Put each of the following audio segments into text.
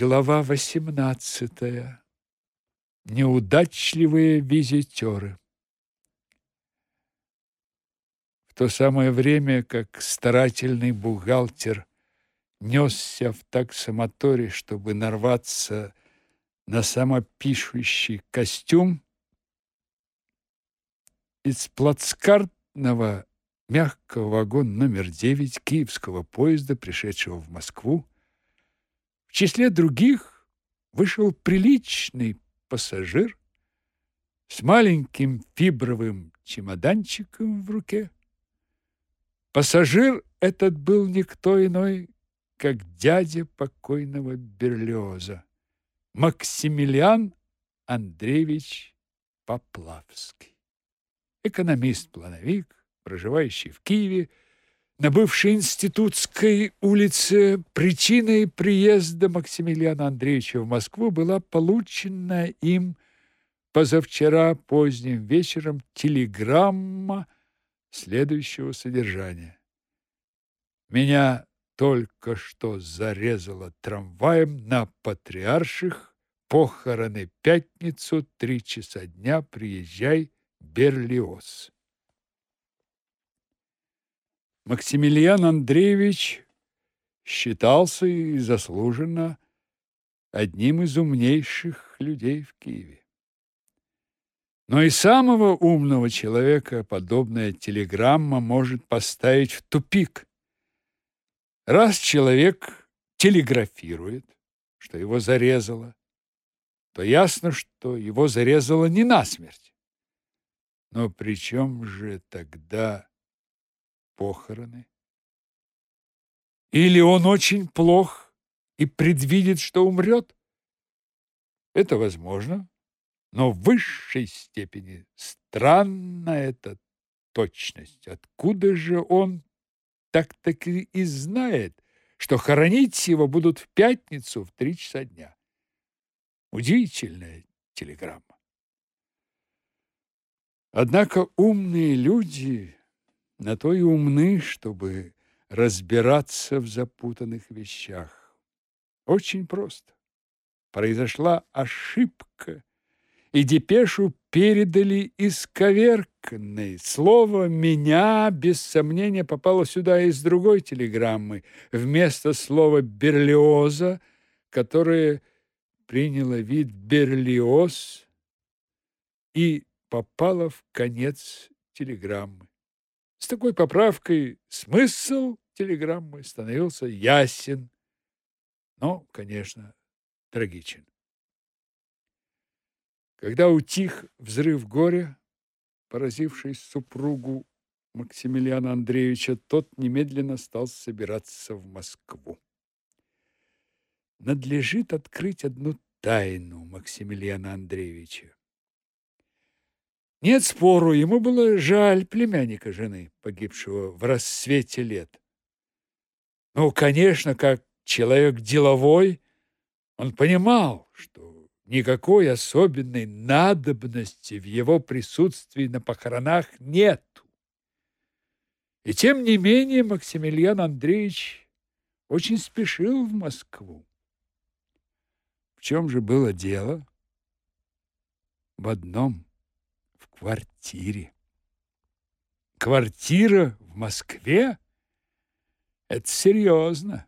Глава 18. Неудачливые визитеры. В то самое время, как старательный бухгалтер несся в таксомоторе, чтобы нарваться на самопишущий костюм, из плацкартного мягкого вагона номер 9 киевского поезда, пришедшего в Москву, в числе других вышел приличный пассажир с маленьким фибровым чемоданчиком в руке. Пассажир этот был никто иной, как дядя покойного Берлиоза, Максимилиан Андреевич Поплавский. Экономист-плановик, проживающий в Киеве, на бывшей институтской улице причиной приезда Максимилиана Андреевича в Москву была получена им позавчера поздним вечером телеграмма следующего содержания. Меня только что зарезало трамваем на Патриарших, похороны пятницу, три часа дня, приезжай, Берлиоз. Максимилиан Андреевич считался и заслуженно одним из умнейших людей в Киеве. Но и самого умного человека подобная телеграмма может поставить в тупик. Раз человек телеграфирует, что его зарезало, то ясно, что его зарезало не насмерть. Но при чем же тогда похороны. Или он очень плох и предвидит, что умрет? Это возможно, но в высшей степени странна эта точность. Откуда же он так-таки и знает, что хоронить его будут в пятницу в три часа дня? Удивительная телеграмма. Однако умные люди на то и умны, чтобы разбираться в запутанных вещах. Очень просто. Произошла ошибка, и депешу передали исковерканной. Слово «меня» без сомнения попало сюда из другой телеграммы, вместо слова «берлиоза», которое приняло вид «берлиоз» и попало в конец телеграммы. С такой поправкой смысл телеграммы становился ясен, но, конечно, трагичен. Когда утих взрыв горя, поразивший супругу Максимилиана Андреевича, тот немедленно стал собираться в Москву. Надлежит открыть одну тайну Максимилиана Андреевича. Нет спору, ему было жаль племянника жены, погибшего в рассвете лет. Ну, конечно, как человек деловой, он понимал, что никакой особенной надобности в его присутствии на похоронах нет. И тем не менее Максимилиан Андреевич очень спешил в Москву. В чем же было дело? В одном – квартире. Квартира в Москве? Это серьезно.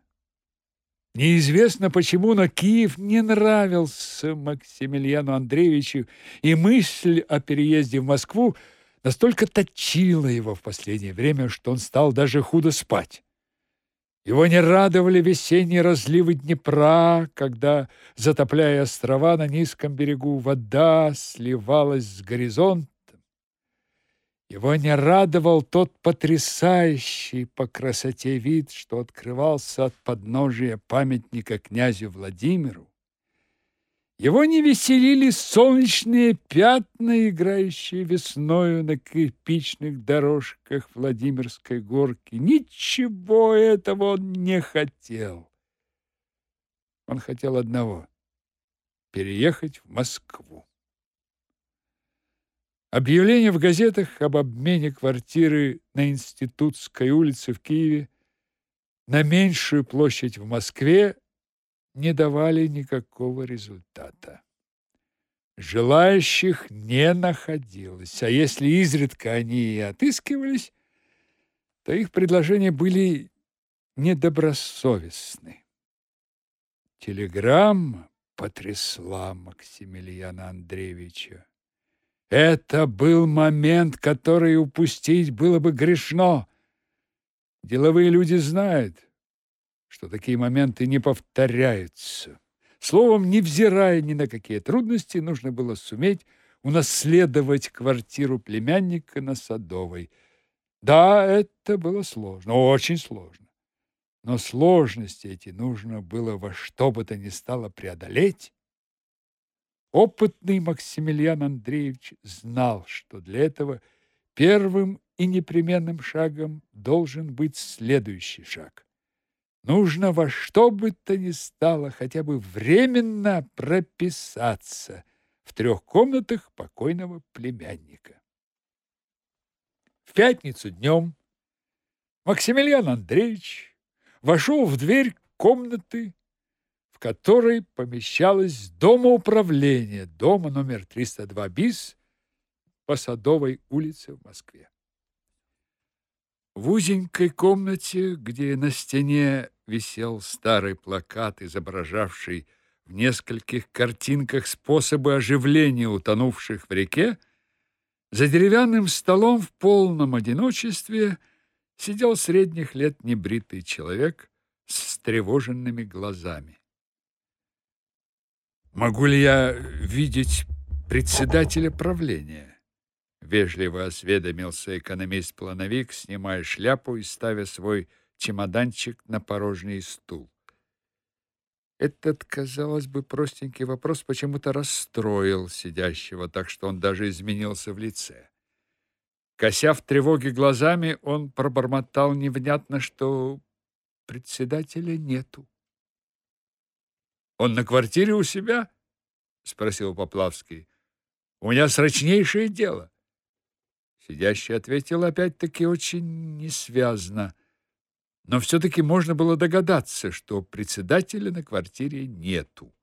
Неизвестно почему, но Киев не нравился Максимилиану Андреевичу, и мысль о переезде в Москву настолько точила его в последнее время, что он стал даже худо спать. Его не радовали весенние разливы Днепра, когда, затопляя острова на низком берегу, вода сливалась с горизонта его не радовал тот потрясающий по красоте вид, что открывался от подножия памятника князю Владимиру. Его не веселили солнечные пятна, играющие весною на кирпичных дорожках Владимирской горки. Ничего этого он не хотел. Он хотел одного — переехать в Москву. Объявление в газетах об обмене квартиры на Институтской улице в Киеве на меньшую площадь в Москве не давали никакого результата. Желающих не находилось, а если изредка они и отыскивались, то их предложения были недобросовестны. Телеграмма потрясла Максимилиана Андреевича. Это был момент, который упустить было бы грешно. Деловые люди знают, что такие моменты не повторяются. Словом, невзирая ни на какие трудности, нужно было суметь унаследовать квартиру племянника на Садовой. Да, это было сложно, очень сложно. Но сложности эти нужно было во что бы то ни стало преодолеть. Опытный Максимилиан Андреевич знал, что для этого первым и непременным шагом должен быть следующий шаг. Нужно во что бы то ни стало хотя бы временно прописаться в трех комнатах покойного племянника. В пятницу днем Максимилиан Андреевич вошел в дверь комнаты, которой помещалось домоуправление дома номер 302 БИС по Садовой улице в Москве. В узенькой комнате, где на стене висел старый плакат, изображавший в нескольких картинках способы оживления утонувших в реке, за деревянным столом в полном одиночестве сидел средних лет небритый человек с встревоженными глазами. «Могу ли я видеть председателя правления?» Вежливо осведомился экономист-плановик, снимая шляпу и ставя свой чемоданчик на порожний стул. Этот, казалось бы, простенький вопрос почему-то расстроил сидящего, так что он даже изменился в лице. Кося в тревоге глазами, он пробормотал невнятно, что председателя нету. «Он на квартире у себя?» — спросил Поплавский. «У меня срочнейшее дело». Сидящий ответил опять-таки очень несвязно. Но все-таки можно было догадаться, что председателя на квартире нету.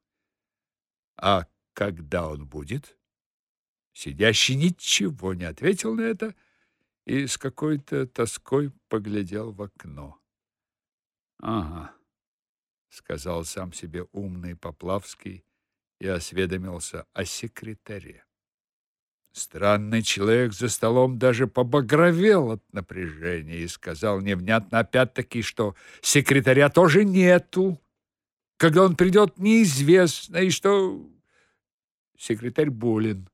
А когда он будет? Сидящий ничего не ответил на это и с какой-то тоской поглядел в окно. «Ага», — сказал сам себе умный Поплавский и осведомился о секретаре. Странный человек за столом даже побагровел от напряжения и сказал невнятно опять-таки, что секретаря тоже нету. Когда он придет, неизвестно, и что секретарь болен.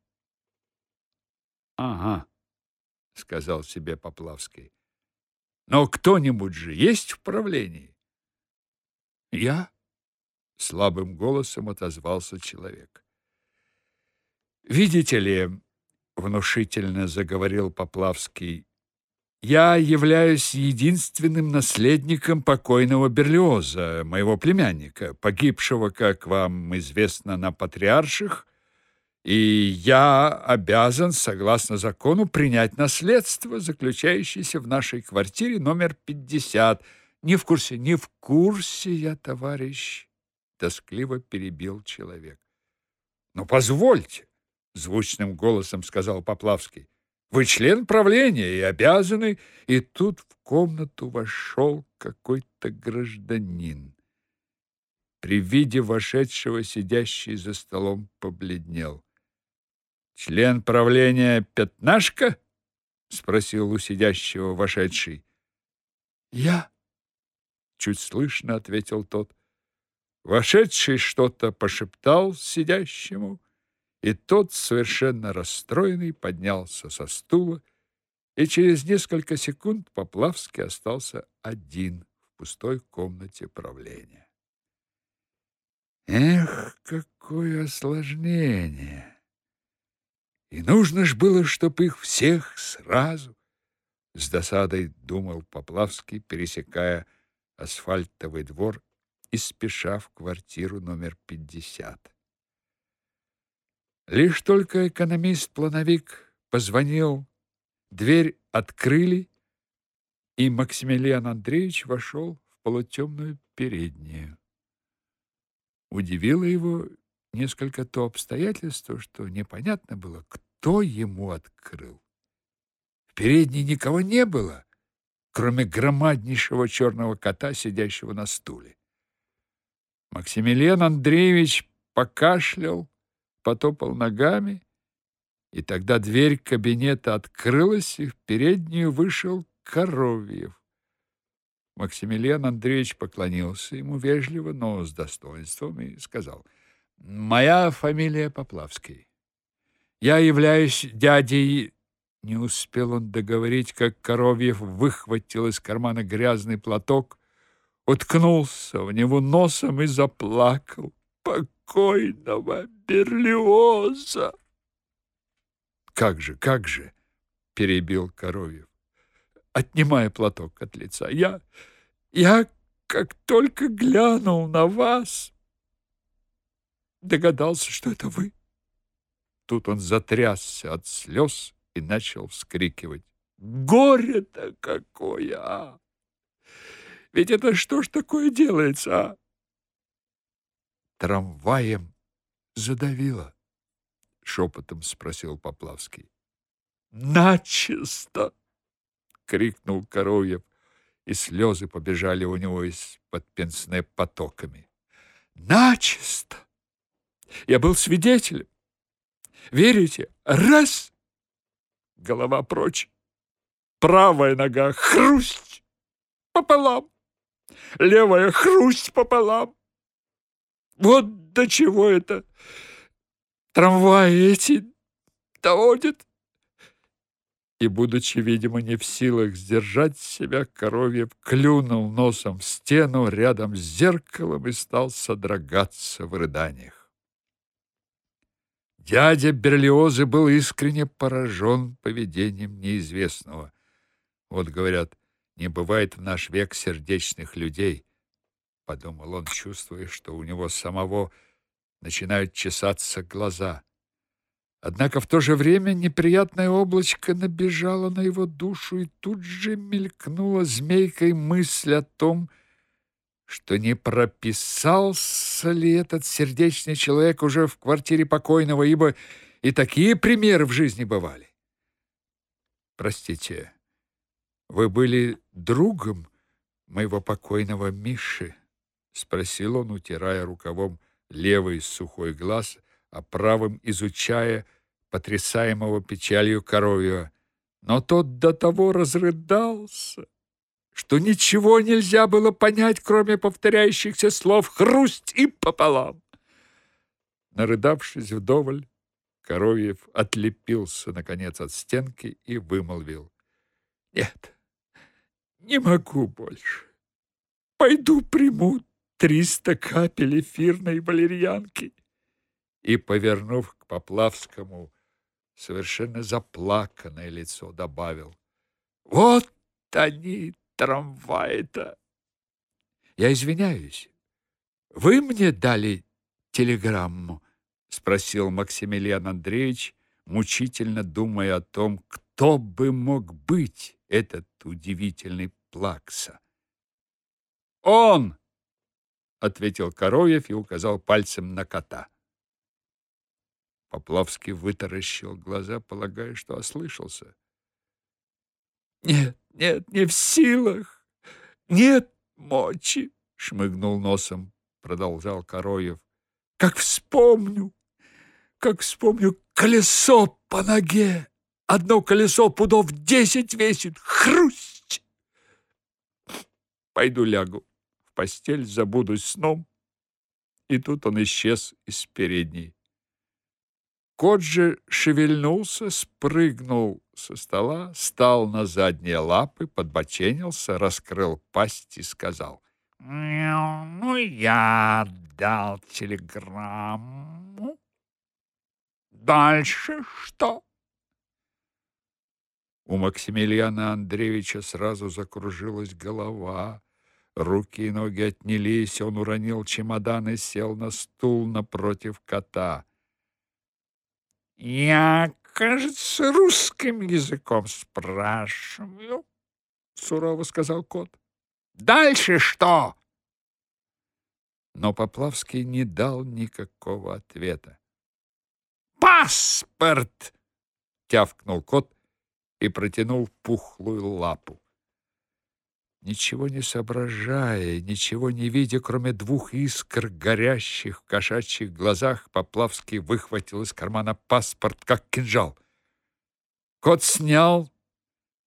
Ага, сказал себе Поплавский. Но кто-нибудь же есть в правлении? Я? Слабым голосом отозвался человек. Видите ли, внушительно заговорил Поплавский. Я являюсь единственным наследником покойного Берлиоза, моего племянника, погибшего, как вам известно, на Патриарших, и я обязан, согласно закону, принять наследство, заключающееся в нашей квартире номер 50. Не в курсе, не в курсе я, товарищ, тоскливо перебил человек. Но позвольте, звучным голосом сказал Поплавский. Вы член правления и обязаны, и тут в комнату вошел какой-то гражданин. При виде вошедшего сидящий за столом побледнел. Член правления Пятнашка? спросил у сидящего вошедший. Я чуть слышно ответил тот. Вошедший что-то пошептал сидящему, и тот, совершенно расстроенный, поднялся со стула, и через несколько секунд Поплавский остался один в пустой комнате правления. Эх, какое осложнение! И нужно ж было, чтоб их всех сразу. С досадой думал Поплавский, пересекая асфальтовый двор и спеша в квартиру номер пятьдесят. Лишь только экономист-плановик позвонил, дверь открыли, и Максимилиан Андреевич вошел в полутемную переднюю. Удивило его несколько то обстоятельство, что непонятно было, кто ему открыл. В передней никого не было, кроме громаднейшего черного кота, сидящего на стуле. Максимилиан Андреевич покашлял, потопал ногами, и тогда дверь кабинета открылась, и в переднюю вышел Коровьев. Максимилиан Андреевич поклонился ему вежливо, но с достоинством и сказал: "Моя фамилия Поплавский. Я являюсь дядей не успел он договорить, как Коровьев выхватил из кармана грязный платок, уткнулся в него носом и заплакал. Покойного Берлиоза! Как же, как же, перебил Коровьев, отнимая платок от лица. Я я как только глянул на вас, догадался, что это вы. Тут он затрясся от слез и начал вскрикивать. Горе-то какое, а! Ведь это что ж такое делается, а? Трамваем задавило, шепотом спросил Поплавский. Начисто! крикнул Коровьев, и слезы побежали у него из-под пенсне потоками. Начисто! Я был свидетелем. Верите? Раз голова прочь. Правая нога хрусть пополам, левая хрусть пополам. Вот до чего это трамваи эти доводят. И, будучи, видимо, не в силах сдержать себя, Коровьев клюнул носом в стену рядом с зеркалом и стал содрогаться в рыданиях. Дядя Берлиозы был искренне поражен поведением неизвестного. Вот, говорят, не бывает в наш век сердечных людей, подумал он, чувствуя, что у него самого начинают чесаться глаза. Однако в то же время неприятное облачко набежало на его душу, и тут же мелькнула змейкой мысль о том, что что не прописался ли этот сердечный человек уже в квартире покойного, ибо и такие примеры в жизни бывали. Простите, вы были другом моего покойного Миши? спросил он, утирая рукавом левый сухой глаз, а правым изучая потрясаемого печалью коровьего. Но тот до того разрыдался, что ничего нельзя было понять, кроме повторяющихся слов «хрусть» и «пополам». Нарыдавшись вдоволь, Коровьев отлепился, наконец, от стенки и вымолвил. «Нет, не могу больше. Пойду приму триста капель эфирной валерьянки». И, повернув к Поплавскому, совершенно заплаканное лицо добавил. «Вот они, трамвая-то? Я извиняюсь. Вы мне дали телеграмму? спросил Максимилиан Андреевич, мучительно думая о том, кто бы мог быть этот удивительный Плакса. Он, ответил Коровьев и указал пальцем на кота. Поплавский вытаращил глаза, полагая, что ослышался. Нет, нет, не в силах. Нет мочи, шмыгнул носом, продолжал Короев. Как вспомню, как вспомню колесо по ноге. Одно колесо пудов десять весит. Хрусть! Пойду лягу в постель, забудусь сном. И тут он исчез из передней. Кот же шевельнулся, спрыгнул со стола, встал на задние лапы, подбоченился, раскрыл пасть и сказал. «Ну, я дал телеграмму. Дальше что?» У Максимилиана Андреевича сразу закружилась голова, руки и ноги отнялись, он уронил чемодан и сел на стул напротив кота. Я, кажется, русским языком спрашиваю, сурово сказал кот. Дальше что? но Поплавский не дал никакого ответа. «Паспорт!» — тявкнул кот и протянул пухлую лапу. Ничего не соображая, ничего не видя, кроме двух искр, горящих в кошачьих глазах, Поплавский выхватил из кармана паспорт, как кинжал. Кот снял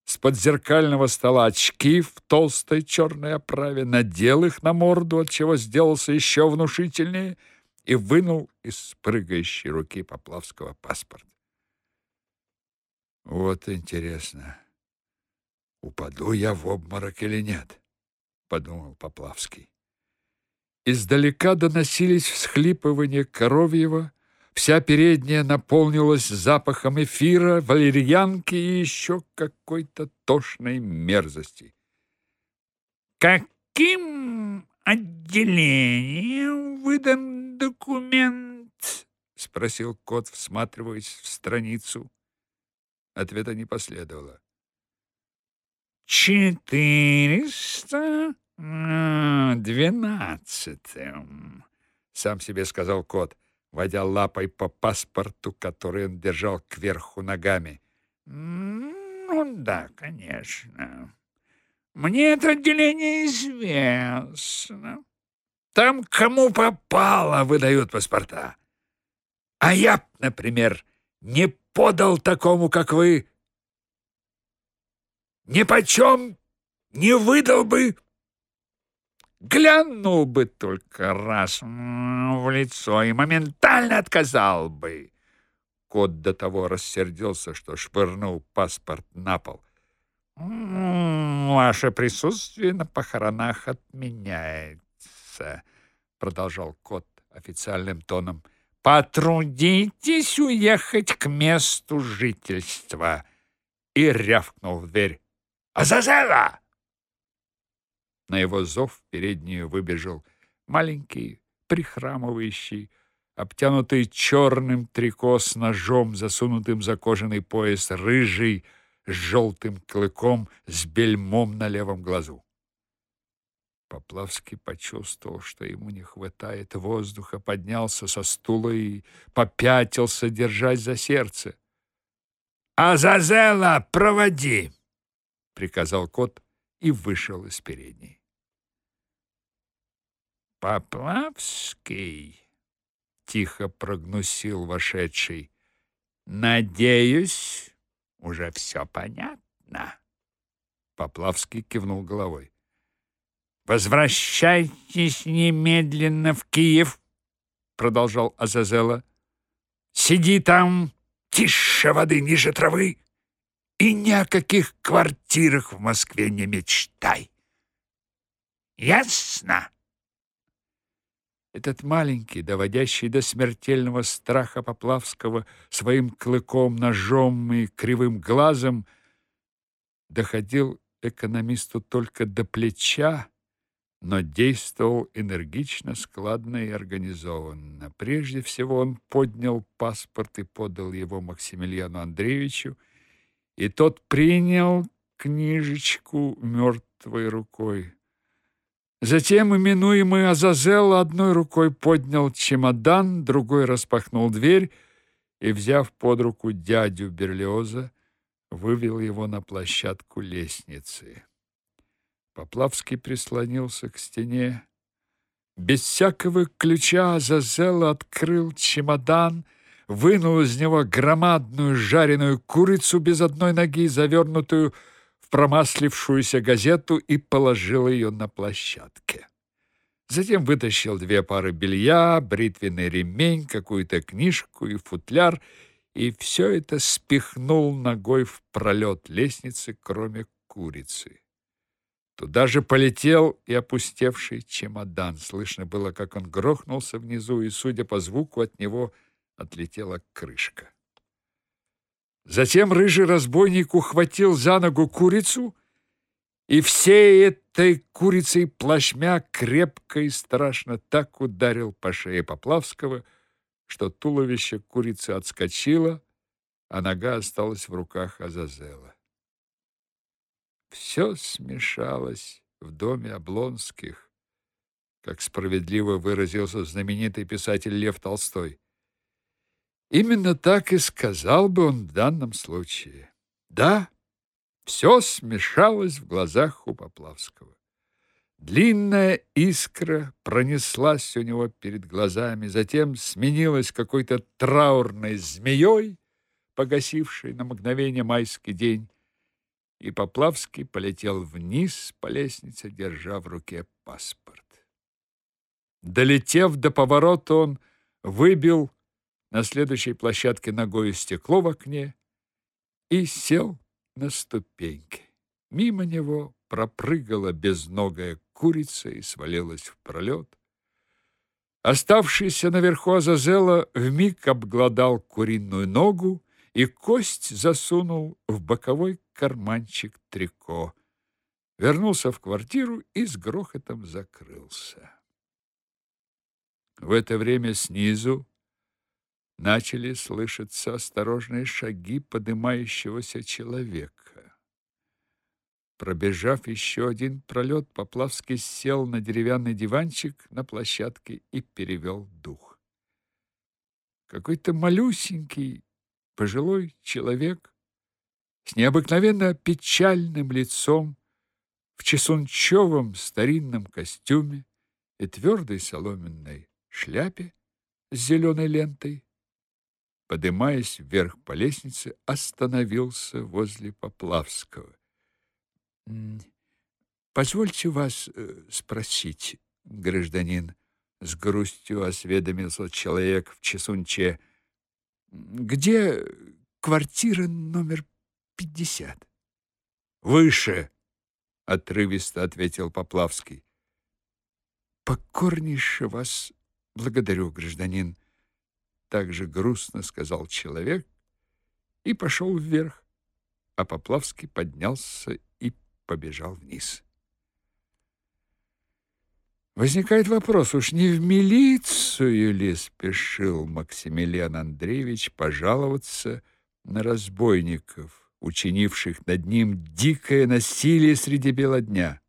с подзеркального стола очки в толстой черной оправе, надел их на морду, отчего сделался еще внушительнее, и вынул из прыгающей руки Поплавского паспорт. Вот интересно, упаду я в обморок или нет, подумал Поплавский. Издалека доносились всхлипывания коровьего, Вся передняя наполнилась запахом эфира, валерьянки и еще какой-то тошной мерзости. «Каким отделением выдан документ?» — спросил кот, всматриваясь в страницу. Ответа не последовало. «Четыреста двенадцатым», — сам себе сказал кот водя лапой по паспорту, который он держал кверху ногами. «Ну да, конечно. Мне это отделение известно. Там кому попало выдают паспорта. А я, например, не подал такому, как вы. Ни почем не выдал бы Глянул бы только раз в лицо и моментально отказал бы. Кот до того рассердился, что швырнул паспорт на пол. «Ваше присутствие на похоронах отменяется», — продолжал кот официальным тоном. «Потрудитесь уехать к месту жительства». И рявкнул в дверь. «Азазела!» На его зов в переднюю выбежал маленький, прихрамывающий, обтянутый черным трико с ножом, засунутым за кожаный пояс, рыжий, с желтым клыком, с бельмом на левом глазу. Поплавский почувствовал, что ему не хватает воздуха, поднялся со стула и попятился, держась за сердце. «Азазела, проводи!» — приказал кот и вышел из передней. Поплавский, тихо прогнусил вошедший. Надеюсь, уже все понятно. Поплавский кивнул головой. Возвращайтесь немедленно в Киев, продолжал Азазела. Сиди там тише воды ниже травы и ни о каких квартирах в Москве не мечтай. Ясно? Этот маленький, доводящий до смертельного страха Поплавского своим клыком, ножом и кривым глазом, доходил экономисту только до плеча, но действовал энергично, складно и организованно. Прежде всего он поднял паспорт и подал его Максимилиану Андреевичу, и тот принял книжечку мертвой рукой. Затем именуемый Азазел одной рукой поднял чемодан, другой распахнул дверь и, взяв под руку дядю Берлиоза, вывел его на площадку лестницы. Поплавский прислонился к стене. Без всякого ключа Азазел открыл чемодан, вынул из него громадную жареную курицу без одной ноги, завернутую промаслившуюся газету и положил ее на площадке. Затем вытащил две пары белья, бритвенный ремень, какую-то книжку и футляр, и все это спихнул ногой в пролет лестницы, кроме курицы. Туда же полетел и опустевший чемодан. Слышно было, как он грохнулся внизу, и, судя по звуку, от него отлетела крышка. Затем рыжий разбойник ухватил за ногу курицу и всей этой курицей плашмя крепко и страшно так ударил по шее Поплавского, что туловище курицы отскочило, а нога осталась в руках Азазела. Все смешалось в доме Облонских как справедливо выразился знаменитый писатель Лев Толстой. Именно так и сказал бы он в данном случае. Да, все смешалось в глазах у Поплавского. Длинная искра пронеслась у него перед глазами, затем сменилась какой-то траурной змеей, погасившей на мгновение майский день, и Поплавский полетел вниз по лестнице, держа в руке паспорт. Долетев до поворота, он выбил на следующей площадке ногой стекло в окне и сел на ступеньки. Мимо него пропрыгала безногая курица и свалилась в пролет. Оставшийся наверху Азазела вмиг обглодал куриную ногу и кость засунул в боковой карманчик трико. Вернулся в квартиру и с грохотом закрылся. В это время снизу начали слышаться осторожные шаги поднимающегося человека. Пробежав еще один пролет, Поплавский сел на деревянный диванчик на площадке и перевел дух. Какой-то малюсенький пожилой человек с необыкновенно печальным лицом в чесунчевом старинном костюме и твердой соломенной шляпе с зеленой лентой поднимаясь вверх по лестнице, остановился возле Поплавского. Позвольте вас э, спросить, гражданин, с грустью осведомился человек в чесунче. Где квартира номер пятьдесят? Выше, отрывисто ответил Поплавский. Покорнейше вас благодарю, гражданин, также грустно сказал человек и пошел вверх, а Поплавский поднялся и побежал вниз. Возникает вопрос, уж не в милицию ли спешил Максимилиан Андреевич пожаловаться на разбойников, учинивших над ним дикое насилие среди бела дня?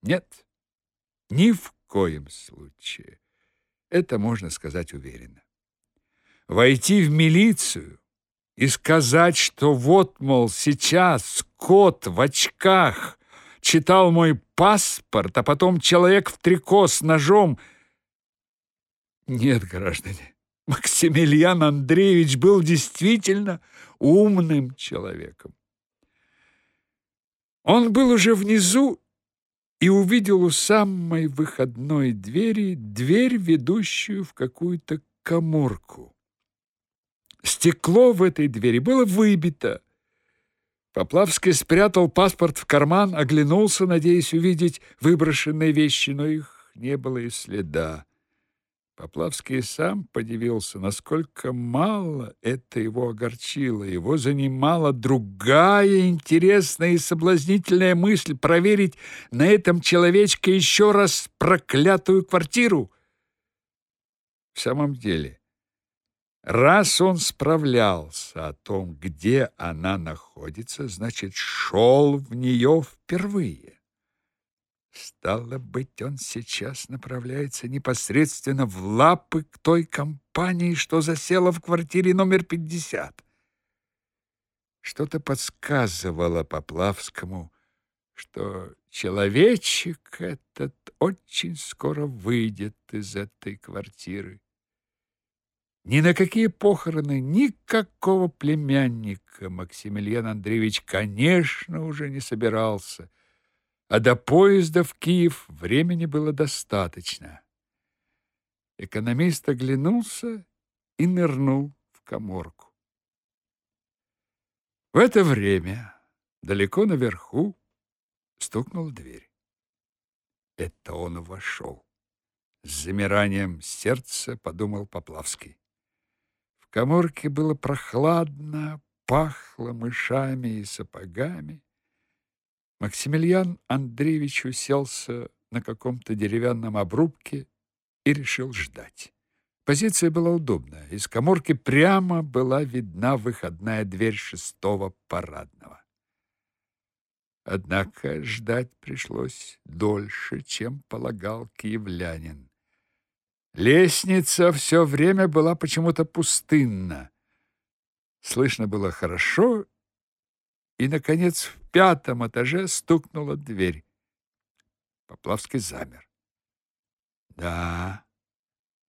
Нет, ни в коем случае. Это можно сказать уверенно войти в милицию и сказать, что вот, мол, сейчас кот в очках читал мой паспорт, а потом человек в трико с ножом... Нет, граждане, Максимилиан Андреевич был действительно умным человеком. Он был уже внизу и увидел у самой выходной двери дверь, ведущую в какую-то каморку. Стекло в этой двери было выбито. Поплавский спрятал паспорт в карман, оглянулся, надеясь увидеть выброшенные вещи, но их не было и следа. Поплавский сам подивился, насколько мало это его огорчило. Его занимала другая интересная и соблазнительная мысль проверить на этом человечке еще раз проклятую квартиру. В самом деле, Раз он справлялся о том, где она находится, значит, шел в нее впервые. Стало быть, он сейчас направляется непосредственно в лапы к той компании, что засела в квартире номер 50. Что-то подсказывало Поплавскому, что человечек этот очень скоро выйдет из этой квартиры. Ни на какие похороны никакого племянника Максимилиан Андреевич, конечно, уже не собирался, а до поезда в Киев времени было достаточно. Экономист оглянулся и нырнул в каморку. В это время далеко наверху стукнула дверь. Это он вошел. С замиранием сердца подумал Поплавский коморке было прохладно, пахло мышами и сапогами. Максимилиан Андреевич уселся на каком-то деревянном обрубке и решил ждать. Позиция была удобная. Из коморки прямо была видна выходная дверь шестого парадного. Однако ждать пришлось дольше, чем полагал киевлянин. Лестница все время была почему-то пустынна. Слышно было хорошо, и, наконец, в пятом этаже стукнула дверь. Поплавский замер. Да,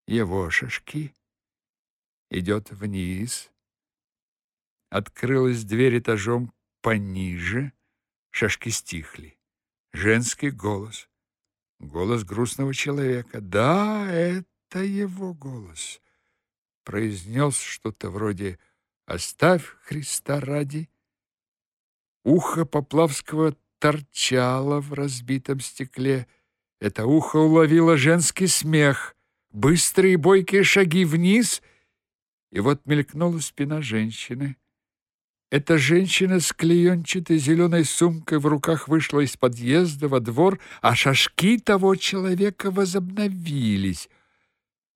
его шашки. Идет вниз. Открылась дверь этажом пониже. Шашки стихли. Женский голос. Голос грустного человека. Да, это его голос. Произнес что-то вроде «Оставь Христа ради». Ухо Поплавского торчало в разбитом стекле. Это ухо уловило женский смех, быстрые бойкие шаги вниз, и вот мелькнула спина женщины. Эта женщина с клеенчатой зеленой сумкой в руках вышла из подъезда во двор, а шашки того человека возобновились.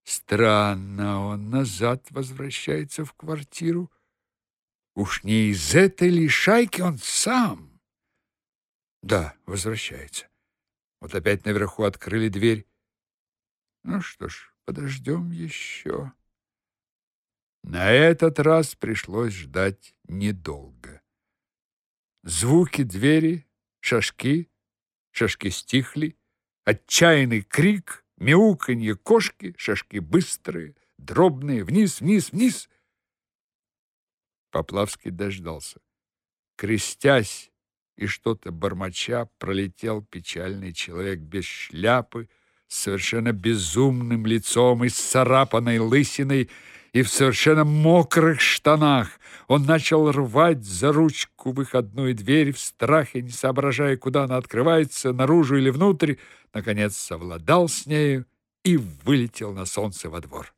Странно, он назад возвращается в квартиру. Уж не из этой ли шайки он сам? Да, возвращается. Вот опять наверху открыли дверь. Ну что ж, подождем еще. На этот раз пришлось ждать недолго. Звуки двери, шашки, шашки стихли, отчаянный крик, мяуканье кошки, шашки быстрые, дробные, вниз, вниз, вниз. Поплавский дождался. Крестясь и что-то бормоча, пролетел печальный человек без шляпы, совершенно безумным лицом и с царапанной лысиной, и в совершенно мокрых штанах. Он начал рвать за ручку выходную дверь в страхе, не соображая, куда она открывается, наружу или внутрь, наконец совладал с нею и вылетел на солнце во двор.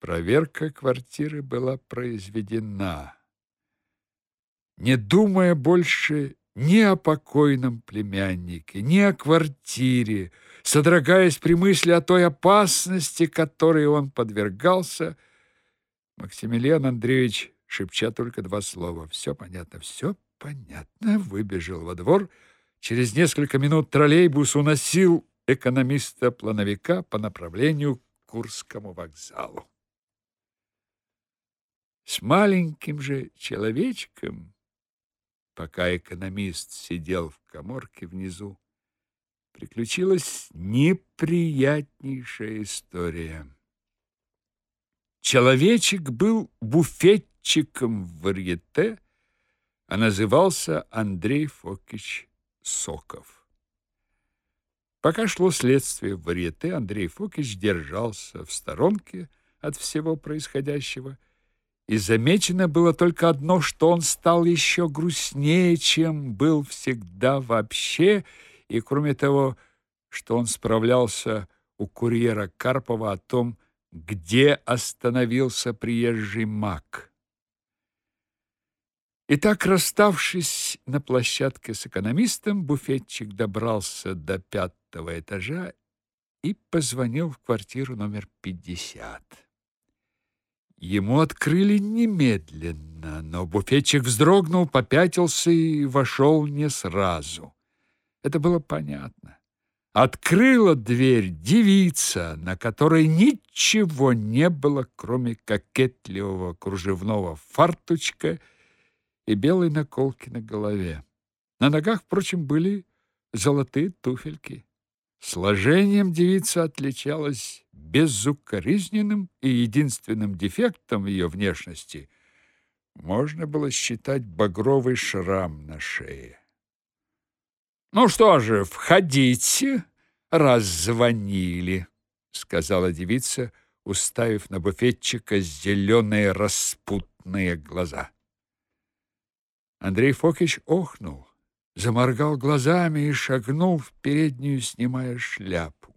Проверка квартиры была произведена. Не думая больше ни о покойном племяннике, ни о квартире, содрогаясь при мысли о той опасности, которой он подвергался, Максимилиан Андреевич, шепча только два слова «все понятно, все понятно», выбежал во двор. Через несколько минут троллейбус уносил экономиста-плановика по направлению к Курскому вокзалу. С маленьким же человечком Пока экономист сидел в каморке внизу, приключилась неприятнейшая история. Человечек был буфетчиком в варьете, а назывался Андрей Фокич Соков. Пока шло следствие в варьете, Андрей Фокич держался в сторонке от всего происходящего и замечено было только одно, что он стал еще грустнее, чем был всегда вообще, и кроме того, что он справлялся у курьера Карпова о том, где остановился приезжий маг. Итак, расставшись на площадке с экономистом, буфетчик добрался до пятого этажа и позвонил в квартиру номер пятьдесят. Ему открыли немедленно, но буфетчик вздрогнул, попятился и вошел не сразу. Это было понятно. Открыла дверь девица, на которой ничего не было, кроме кокетливого кружевного фартучка и белой наколки на голове. На ногах, впрочем, были золотые туфельки. Сложением девица отличалась безукоризненным, и единственным дефектом ее внешности можно было считать багровый шрам на шее. «Ну что же, входите, раз звонили», — сказала девица, уставив на буфетчика зеленые распутные глаза. Андрей Фокич охнул заморгал глазами и шагнул в переднюю, снимая шляпу.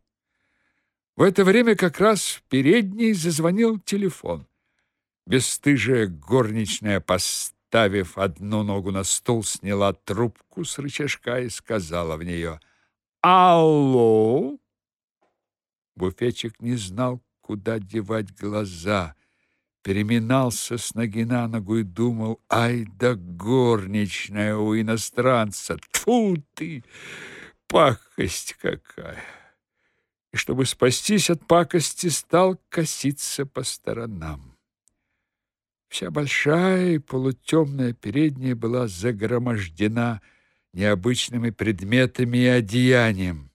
В это время как раз в передней зазвонил телефон. Бесстыжая горничная, поставив одну ногу на стол, сняла трубку с рычажка и сказала в нее «Алло!». Буфетчик не знал, куда девать глаза. переминался с ноги на ногу и думал, ай да горничная у иностранца, тьфу ты, пакость какая! И чтобы спастись от пакости, стал коситься по сторонам. Вся большая и полутемная передняя была загромождена необычными предметами и одеянием.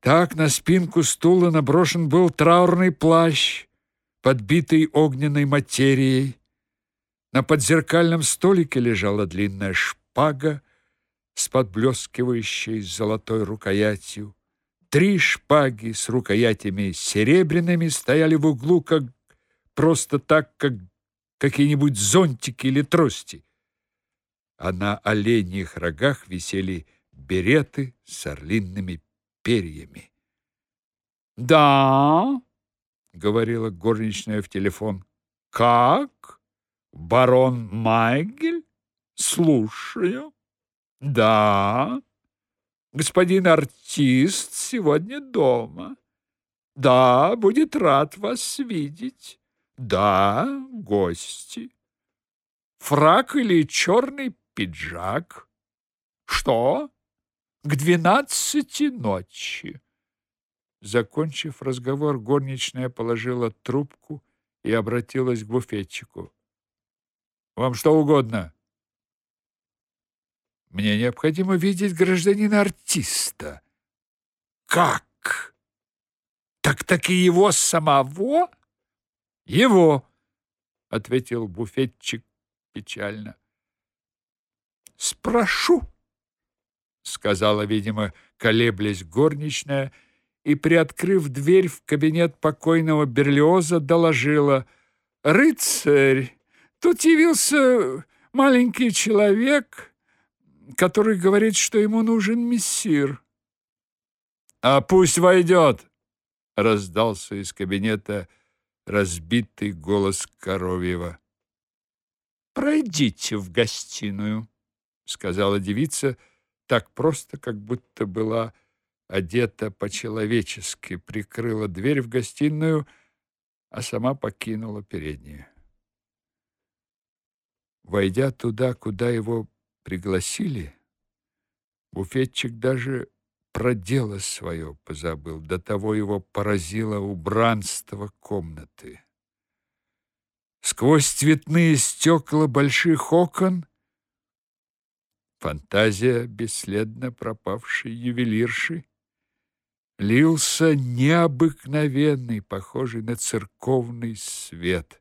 Так на спинку стула наброшен был траурный плащ, подбитый огненной материей. На подзеркальном столике лежала длинная шпага с подблескивающей золотой рукоятью. Три шпаги с рукоятями серебряными стояли в углу, как просто так, как какие-нибудь зонтики или трости. А на оленьих рогах висели береты с орлиными перьями. «Да», говорила горничная в телефон. Как? Барон Майгель? Слушаю. Да. Господин артист сегодня дома. Да, будет рад вас видеть. Да, гости. Фрак или черный пиджак? Что? К двенадцати ночи. Закончив разговор, горничная положила трубку и обратилась к буфетчику. «Вам что угодно?» «Мне необходимо видеть гражданина-артиста». «Как? Так-таки его самого?» «Его», — ответил буфетчик печально. «Спрошу», — сказала, видимо, колеблясь горничная, — и, приоткрыв дверь в кабинет покойного Берлиоза, доложила «Рыцарь, тут явился маленький человек, который говорит, что ему нужен мессир». «А пусть войдет!» — раздался из кабинета разбитый голос Коровьева. «Пройдите в гостиную», — сказала девица так просто, как будто была одета по-человечески, прикрыла дверь в гостиную, а сама покинула переднюю. Войдя туда, куда его пригласили, буфетчик даже про дело свое позабыл, до того его поразило убранство комнаты. Сквозь цветные стекла больших окон фантазия бесследно пропавшей ювелирши лился необыкновенный, похожий на церковный свет.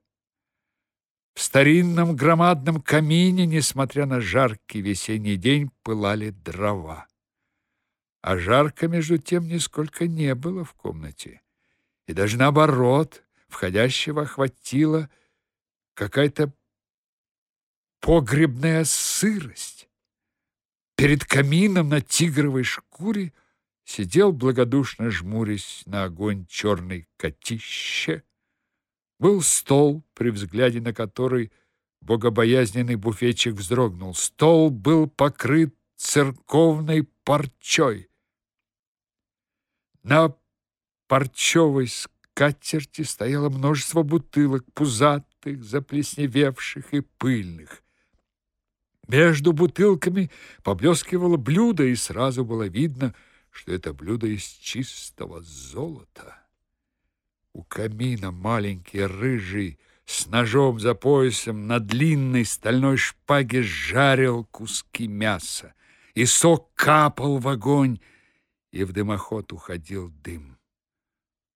В старинном громадном камине, несмотря на жаркий весенний день, пылали дрова. А жарко, между тем, нисколько не было в комнате. И даже наоборот, входящего охватила какая-то погребная сырость. Перед камином на тигровой шкуре сидел благодушно жмурясь на огонь черный котище. Был стол, при взгляде на который богобоязненный буфетчик вздрогнул. Стол был покрыт церковной парчой. На парчевой скатерти стояло множество бутылок, пузатых, заплесневевших и пыльных. Между бутылками поблескивало блюдо, и сразу было видно — что это блюдо из чистого золота. У камина маленький рыжий с ножом за поясом на длинной стальной шпаге жарил куски мяса, и сок капал в огонь, и в дымоход уходил дым.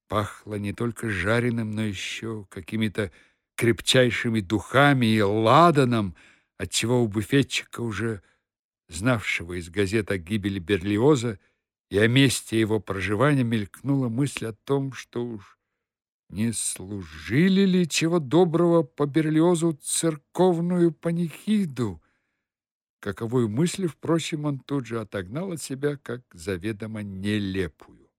Пахло не только жареным, но еще какими-то крепчайшими духами и ладаном, отчего у буфетчика, уже знавшего из газет о гибели Берлиоза, и о месте его проживания мелькнула мысль о том, что уж не служили ли чего доброго по Берлиозу церковную панихиду, каковую мысль, впрочем, он тут же отогнал от себя, как заведомо нелепую.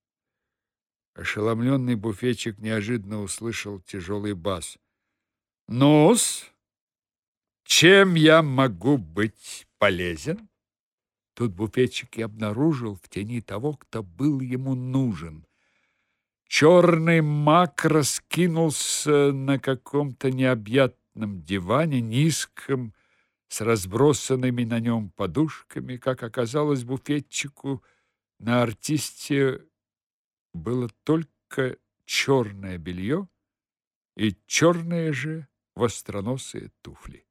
Ошеломленный буфетчик неожиданно услышал тяжелый бас. «Ну-с, чем я могу быть полезен?» Тут буфетчик и обнаружил в тени того, кто был ему нужен. Черный мак раскинулся на каком-то необъятном диване, низком, с разбросанными на нем подушками. Как оказалось буфетчику, на артисте было только черное белье и черные же востроносые туфли.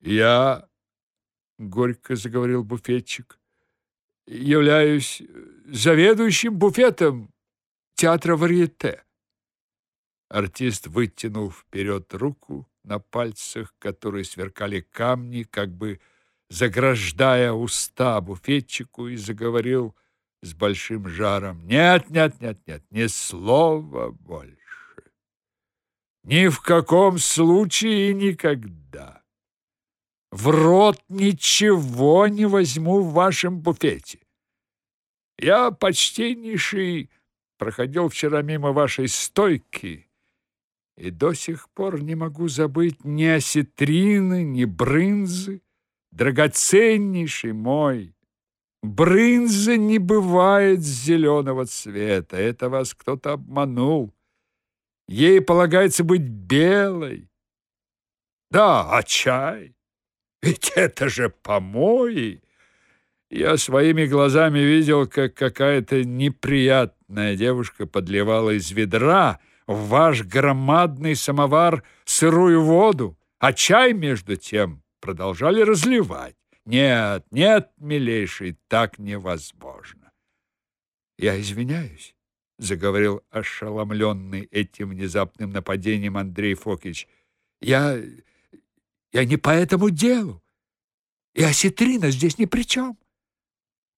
«Я, — горько заговорил буфетчик, — являюсь заведующим буфетом театра варьете». Артист вытянул вперед руку на пальцах, которые сверкали камни, как бы заграждая уста буфетчику, и заговорил с большим жаром. «Нет, нет, нет, нет, ни слова больше. Ни в каком случае и никогда. В рот ничего не возьму в вашем буфете. Я, почтеннейший, проходил вчера мимо вашей стойки и до сих пор не могу забыть ни осетрины, ни брынзы, драгоценнейший мой. Брынза не бывает зеленого цвета, это вас кто-то обманул. Ей полагается быть белой. Да, а чай? Ведь это же помои. Я своими глазами видел, как какая-то неприятная девушка подливала из ведра в ваш громадный самовар сырую воду, а чай между тем продолжали разливать. Нет, нет, милейший, так невозможно. Я извиняюсь, заговорил ошеломленный этим внезапным нападением Андрей Фокич. Я я не по этому делу. И осетрина здесь ни при чем.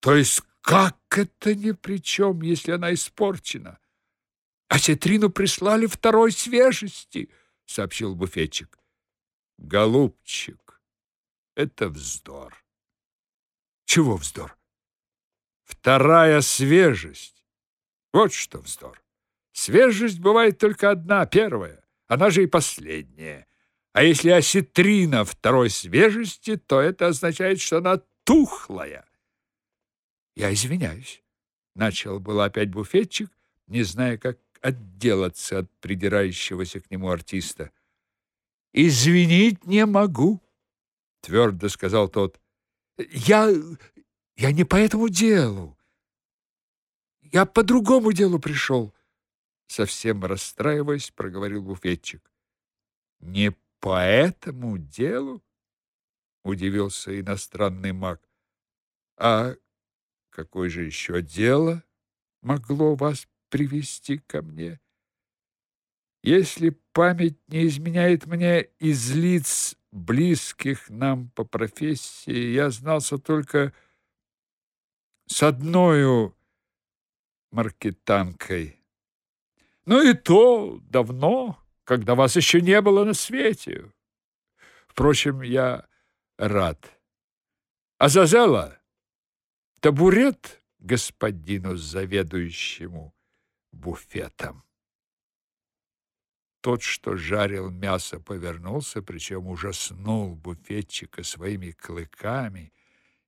То есть как это ни при чем, если она испорчена? Осетрину прислали второй свежести, сообщил буфетчик. Голубчик, это вздор. Чего вздор? Вторая свежесть. Вот что вздор. Свежесть бывает только одна, первая. Она же и последняя. А если осетрина второй свежести, то это означает, что она тухлая. Я извиняюсь. Начал было опять буфетчик, не зная, как отделаться от придирающегося к нему артиста. «Извинить не могу», — твердо сказал тот. «Я... я не по этому делу. Я по другому делу пришел», — совсем расстраиваясь, проговорил буфетчик. «Не по этому делу?» — удивился иностранный маг. «А какое же еще дело могло вас привести ко мне. Если память не изменяет мне из лиц близких нам по профессии, я знался только с одной маркетанкой. Ну и то давно, когда вас еще не было на свете. Впрочем, я рад. Азазела, табурет господину заведующему буфетом. Тот, что жарил мясо, повернулся, причем ужаснул буфетчика своими клыками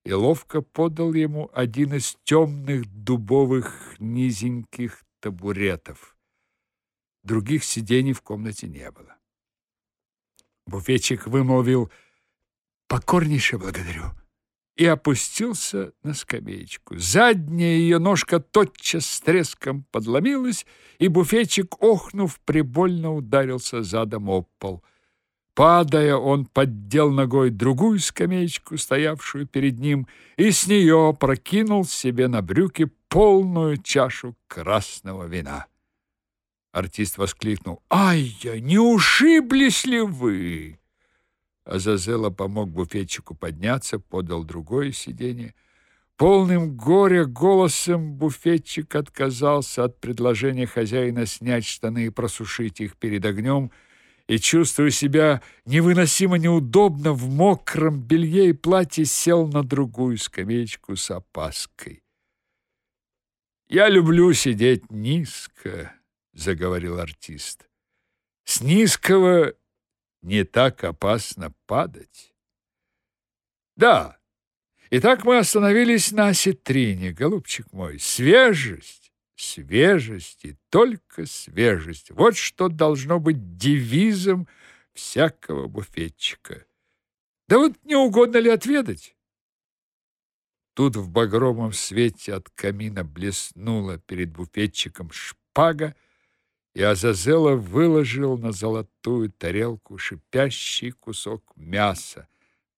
и ловко подал ему один из темных дубовых низеньких табуретов. Других сидений в комнате не было. Буфетчик вымолвил «Покорнейше благодарю» и опустился на скамеечку. Задняя ее ножка тотчас с треском подломилась, и буфетчик, охнув, прибольно ударился задом об пол. Падая, он поддел ногой другую скамеечку, стоявшую перед ним, и с нее прокинул себе на брюки полную чашу красного вина. Артист воскликнул: "Ай-я, не ушиблись ли вы?" Азазела помог буфетчику подняться, подал другое сиденье. Полным горя голосом буфетчик отказался от предложения хозяина снять штаны и просушить их перед огнем, и, чувствуя себя невыносимо неудобно в мокром белье и платье, сел на другую скамеечку с опаской. «Я люблю сидеть низко», — заговорил артист. «С низкого не так опасно падать. Да, итак мы остановились на осетрине, голубчик мой. Свежесть, Свежесть и только свежесть. Вот что должно быть девизом всякого буфетчика. Да вот не угодно ли отведать? Тут в багровом свете от камина блеснула перед буфетчиком шпага, и Азазела выложил на золотую тарелку шипящий кусок мяса,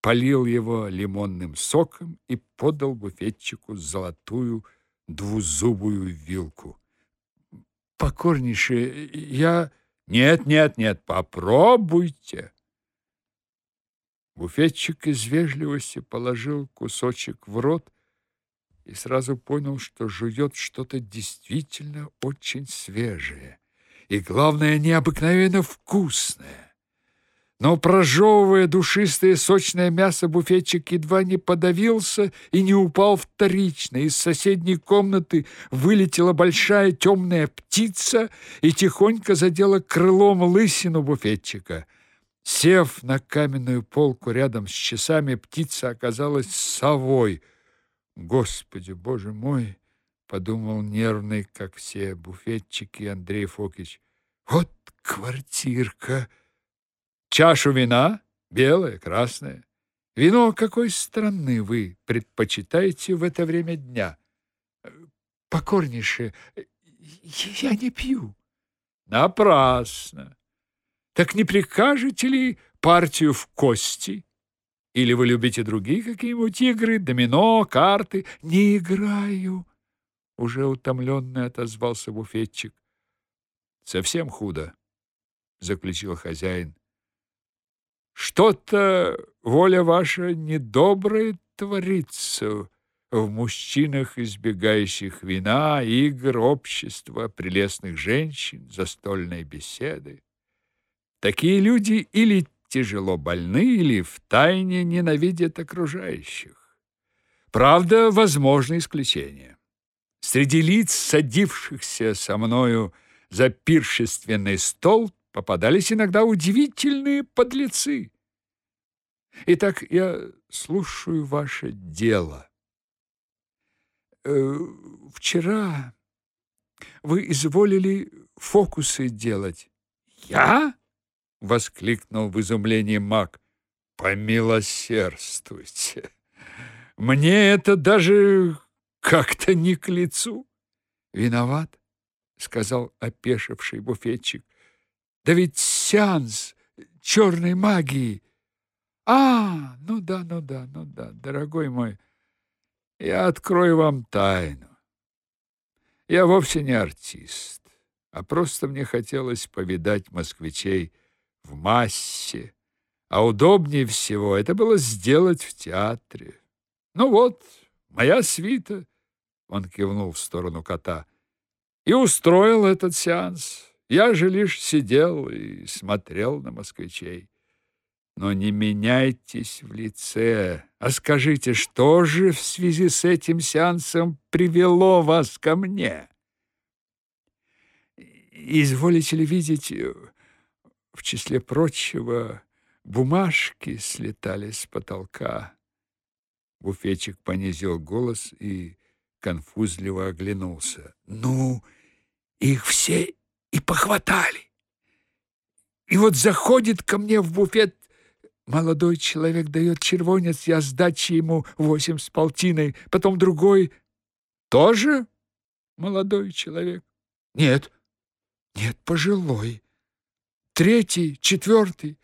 полил его лимонным соком и подал буфетчику золотую двузубую вилку. Покорнейше, я Нет, нет, нет, попробуйте. Буфетчик из вежливости положил кусочек в рот и сразу понял, что жует что-то действительно очень свежее и, главное, необыкновенно вкусное. Но, прожевывая душистое сочное мясо, буфетчик едва не подавился и не упал вторично. Из соседней комнаты вылетела большая темная птица и тихонько задела крылом лысину буфетчика. Сев на каменную полку рядом с часами, птица оказалась совой. «Господи, боже мой!» Подумал нервный, как все буфетчики Андрей Фокич. Вот квартирка. Чашу вина, белое, красное. Вино какой страны вы предпочитаете в это время дня? Покорнейше, я не пью. Напрасно. Так не прикажете ли партию в кости? Или вы любите другие какие-нибудь игры, домино, карты? Не играю уже утомленный отозвался буфетчик. Совсем худо, заключил хозяин. Что-то воля ваша недобрая творится в мужчинах, избегающих вина, игр, общества, прелестных женщин, застольной беседы. Такие люди или тяжело больны, или втайне ненавидят окружающих. Правда, возможны исключения. Среди лиц, садившихся со мною за пиршественный стол, попадались иногда удивительные подлецы. Итак, я слушаю ваше дело. Э, вчера вы изволили фокусы делать. Я? воскликнул в изумлении Мак. Помилосердствуйте. Мне это даже как-то не к лицу. Виноват, сказал опешивший буфетчик. Да ведь сеанс черной магии. А, ну да, ну да, ну да, дорогой мой. Я открою вам тайну. Я вовсе не артист, а просто мне хотелось повидать москвичей в массе, а удобнее всего это было сделать в театре. Ну вот, моя свита он кивнул в сторону кота. И устроил этот сеанс. Я же лишь сидел и смотрел на москвичей. Но не меняйтесь в лице, а скажите, что же в связи с этим сеансом привело вас ко мне? Изволите ли видеть, в числе прочего, бумажки слетали с потолка. Буфетчик понизил голос и конфузливо оглянулся. Ну, их все и похватали. И вот заходит ко мне в буфет молодой человек, дает червонец, я сдачи ему восемь с полтиной, потом другой тоже молодой человек. Нет, нет, пожилой. Третий, четвертый.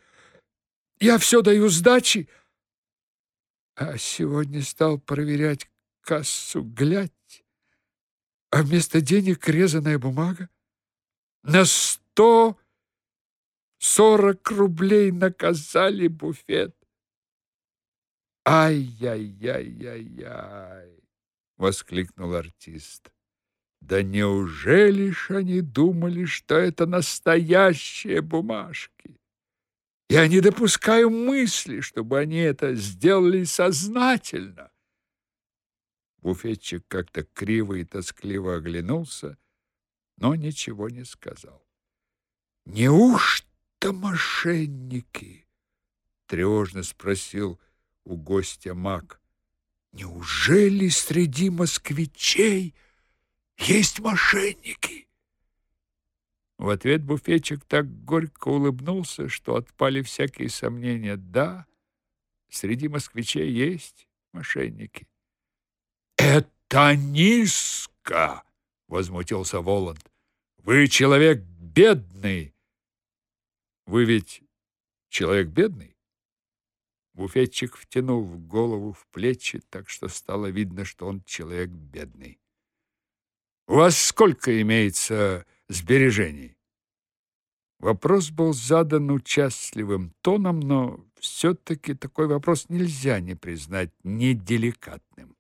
Я все даю сдачи, а сегодня стал проверять кассу глядь, а вместо денег резаная бумага. На сто сорок рублей наказали буфет. «Ай-яй-яй-яй-яй!» — воскликнул артист. «Да неужели ж они думали, что это настоящие бумажки? Я не допускаю мысли, чтобы они это сделали сознательно». Буфетчик как-то криво и тоскливо оглянулся, но ничего не сказал. «Неужто мошенники?» — тревожно спросил у гостя маг. «Неужели среди москвичей есть мошенники. В ответ буфетчик так горько улыбнулся, что отпали всякие сомнения. Да, среди москвичей есть мошенники. Это низко, возмутился Воланд. Вы человек бедный. Вы ведь человек бедный? Буфетчик втянул голову в плечи, так что стало видно, что он человек бедный. У вас сколько имеется сбережений? Вопрос был задан участливым тоном, но все-таки такой вопрос нельзя не признать неделикатным.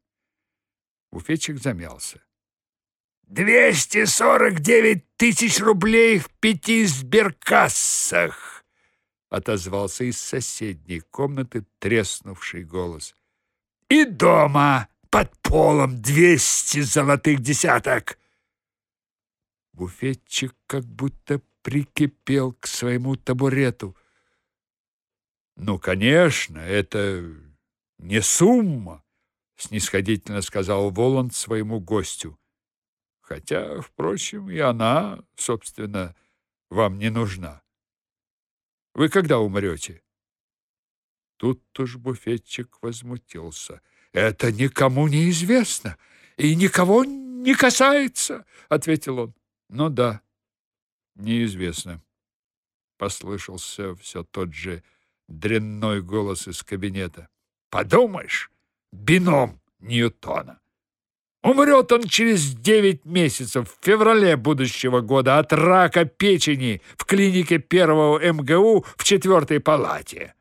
Буфетчик замялся. «Двести сорок девять тысяч рублей в пяти сберкассах!» отозвался из соседней комнаты треснувший голос. «И дома под полом двести золотых десяток!» Буфетчик как будто прикипел к своему табурету. «Ну, конечно, это не сумма!» — снисходительно сказал Воланд своему гостю. Хотя, впрочем, и она, собственно, вам не нужна. Вы когда умрете?» Тут уж буфетчик возмутился. «Это никому не известно и никого не касается», — ответил он. «Ну да, неизвестно», — послышался все тот же дрянной голос из кабинета. «Подумаешь, бином Ньютона!» Умрет он через девять месяцев, в феврале будущего года, от рака печени в клинике первого МГУ в четвертой палате.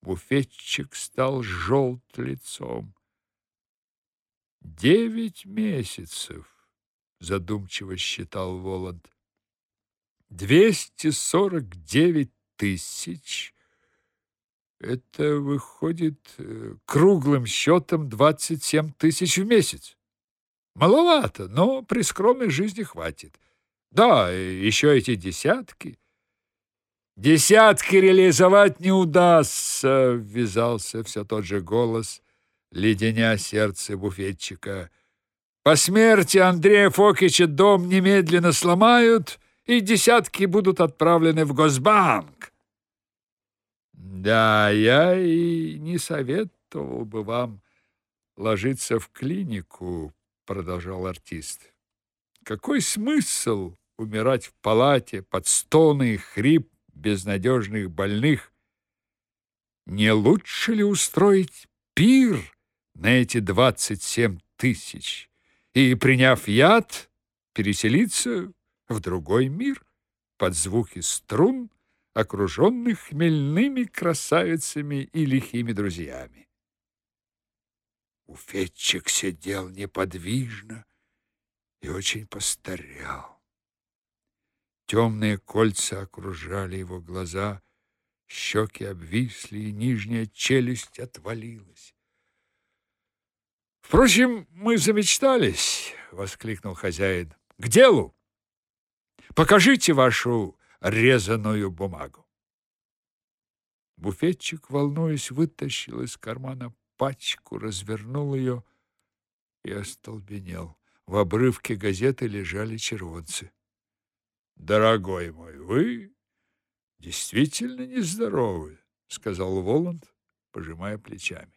Буфетчик стал желт лицом. «Девять месяцев», — задумчиво считал Воланд. «Двести сорок девять тысяч это выходит э, круглым счетом 27 тысяч в месяц. Маловато, но при скромной жизни хватит. Да, еще эти десятки. Десятки реализовать не удастся, ввязался все тот же голос, леденя сердце буфетчика. По смерти Андрея Фокича дом немедленно сломают, и десятки будут отправлены в Госбанк. Да, я и не советовал бы вам ложиться в клинику, продолжал артист. Какой смысл умирать в палате под стоны и хрип безнадежных больных? Не лучше ли устроить пир на эти двадцать семь тысяч и, приняв яд, переселиться в другой мир под звуки струн окруженных хмельными красавицами и лихими друзьями. Уфетчик сидел неподвижно и очень постарел. Темные кольца окружали его глаза, щеки обвисли, и нижняя челюсть отвалилась. «Впрочем, мы замечтались!» — воскликнул хозяин. «К делу! Покажите вашу резаную бумагу. Буфетчик, волнуясь, вытащил из кармана пачку, развернул ее и остолбенел. В обрывке газеты лежали червонцы. «Дорогой мой, вы действительно нездоровы», — сказал Воланд, пожимая плечами.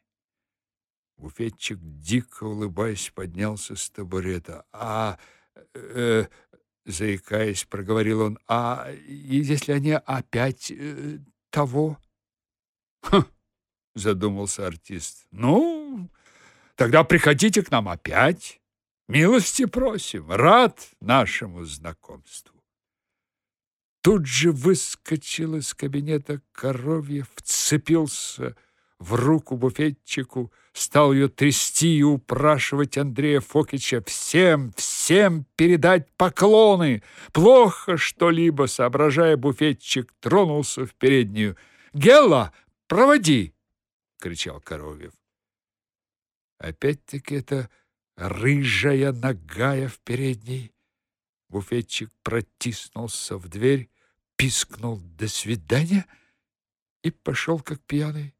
Буфетчик, дико улыбаясь, поднялся с табурета. «А, э, заикаясь, проговорил он. А если они опять э, того? Хм, задумался артист. Ну, тогда приходите к нам опять. Милости просим. Рад нашему знакомству. Тут же выскочил из кабинета Коровьев, вцепился в руку буфетчику, стал ее трясти и упрашивать Андрея Фокича всем, всем передать поклоны. Плохо что-либо, соображая, буфетчик тронулся в переднюю. «Гелла, проводи!» — кричал Коровьев. Опять-таки это рыжая ногая в передней. Буфетчик протиснулся в дверь, пискнул «до свидания» и пошел как пьяный.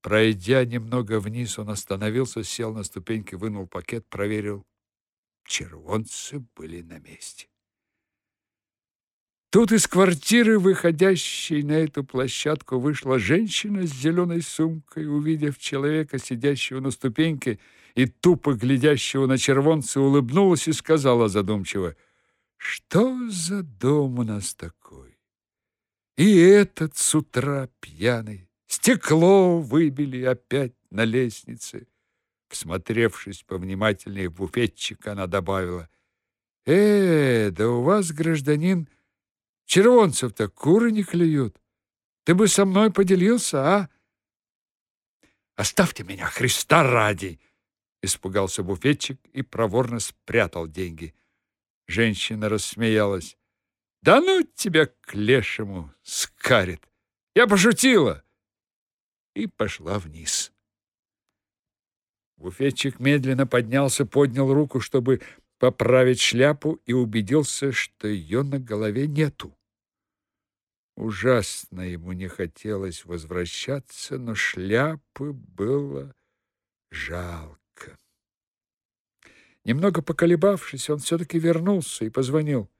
Пройдя немного вниз, он остановился, сел на ступеньки, вынул пакет, проверил червонцы были на месте. Тут из квартиры, выходящей на эту площадку, вышла женщина с зеленой сумкой, увидев человека, сидящего на ступеньке и тупо глядящего на червонца, улыбнулась и сказала задумчиво, «Что за дом у нас такой? И этот с утра пьяный, стекло выбили опять на лестнице». Всмотревшись повнимательнее в буфетчика, она добавила, «Э, да у вас, гражданин, — Червонцев-то куры не клюют. Ты бы со мной поделился, а? Оставьте меня, Христа ради! Испугался буфетчик и проворно спрятал деньги. Женщина рассмеялась. Да ну тебя к лешему, скарит. Я пошутила. И пошла вниз. Буфетчик медленно поднялся, поднял руку, чтобы поправить шляпу и убедился, что ее на голове нету. Ужасно ему не хотелось возвращаться, но шляпы было жалко. Немного поколебавшись, он все-таки вернулся и позвонил.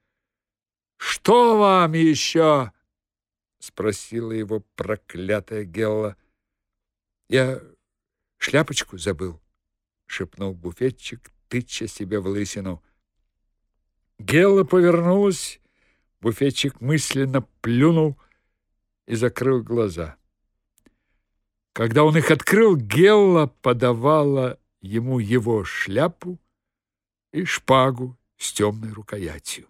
«Что вам еще?» — спросила его проклятая Гелла. «Я шляпочку забыл», — шепнул буфетчик, тыча себе в лысину. Гелла повернулась, буфетчик мысленно плюнул и закрыл глаза. Когда он их открыл, Гелла подавала ему его шляпу и шпагу с темной рукоятью.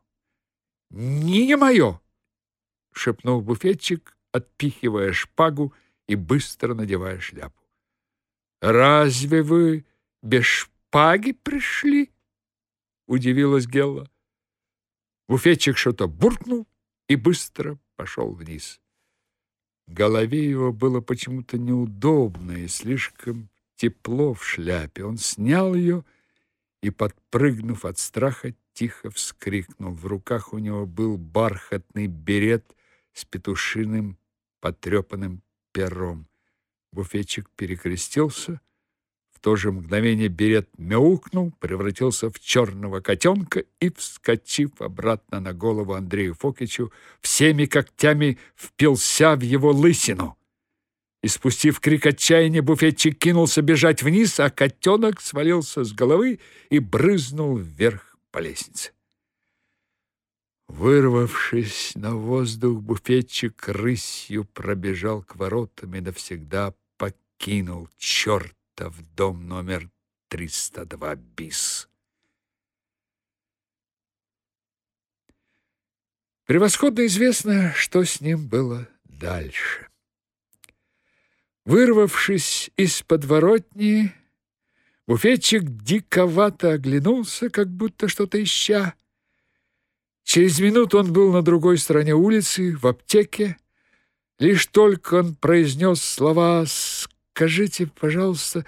«Не мое!» — шепнул буфетчик, отпихивая шпагу и быстро надевая шляпу. «Разве вы без шпаги?» пришли?» — удивилась Гелла. Буфетчик что-то буркнул и быстро пошел вниз. Голове его было почему-то неудобно и слишком тепло в шляпе. Он снял ее и, подпрыгнув от страха, тихо вскрикнул. В руках у него был бархатный берет с петушиным потрепанным пером. Буфетчик перекрестился — то же мгновение берет мяукнул, превратился в черного котенка и, вскочив обратно на голову Андрею Фокичу, всеми когтями впился в его лысину. И спустив крик отчаяния, буфетчик кинулся бежать вниз, а котенок свалился с головы и брызнул вверх по лестнице. Вырвавшись на воздух, буфетчик рысью пробежал к воротам и навсегда покинул черт в дом номер 302 БИС. Превосходно известно, что с ним было дальше. Вырвавшись из подворотни, буфетчик диковато оглянулся, как будто что-то ища. Через минуту он был на другой стороне улицы, в аптеке. Лишь только он произнес слова скажите, пожалуйста,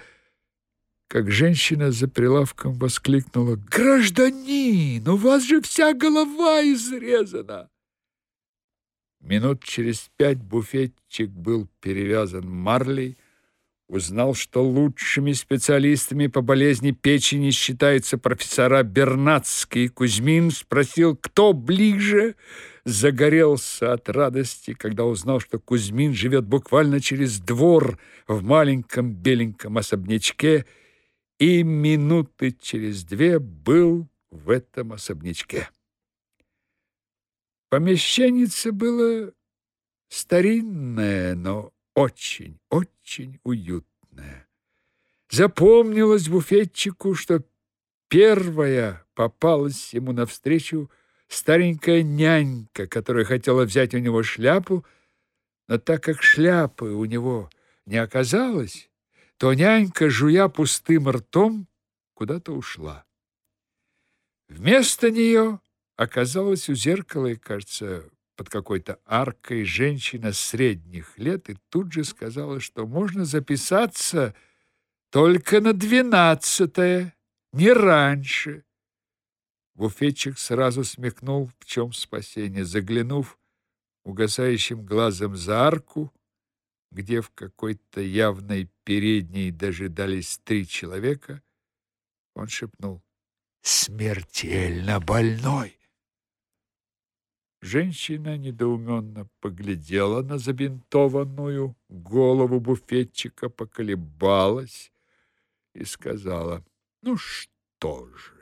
как женщина за прилавком воскликнула: "Гражданин, у вас же вся голова изрезана!" Минут через пять буфетчик был перевязан марлей, узнал, что лучшими специалистами по болезни печени считаются профессора Бернацкий и Кузьмин, спросил, кто ближе, загорелся от радости, когда узнал, что Кузьмин живет буквально через двор в маленьком беленьком особнячке, и минуты через две был в этом особнячке. Помещенница было старинное, но очень, очень уютное. Запомнилось буфетчику, что первая попалась ему навстречу старенькая нянька, которая хотела взять у него шляпу, но так как шляпы у него не оказалось, то нянька, жуя пустым ртом, куда-то ушла. Вместо нее оказалась у зеркала, и, кажется, под какой-то аркой женщина средних лет и тут же сказала, что можно записаться только на двенадцатое, не раньше. Буфетчик сразу смекнул, в чем спасение. Заглянув угасающим глазом за арку, где в какой-то явной передней дожидались три человека, он шепнул смертельно больной. Женщина недоуменно поглядела на забинтованную голову буфетчика, поколебалась и сказала, «Ну что же?»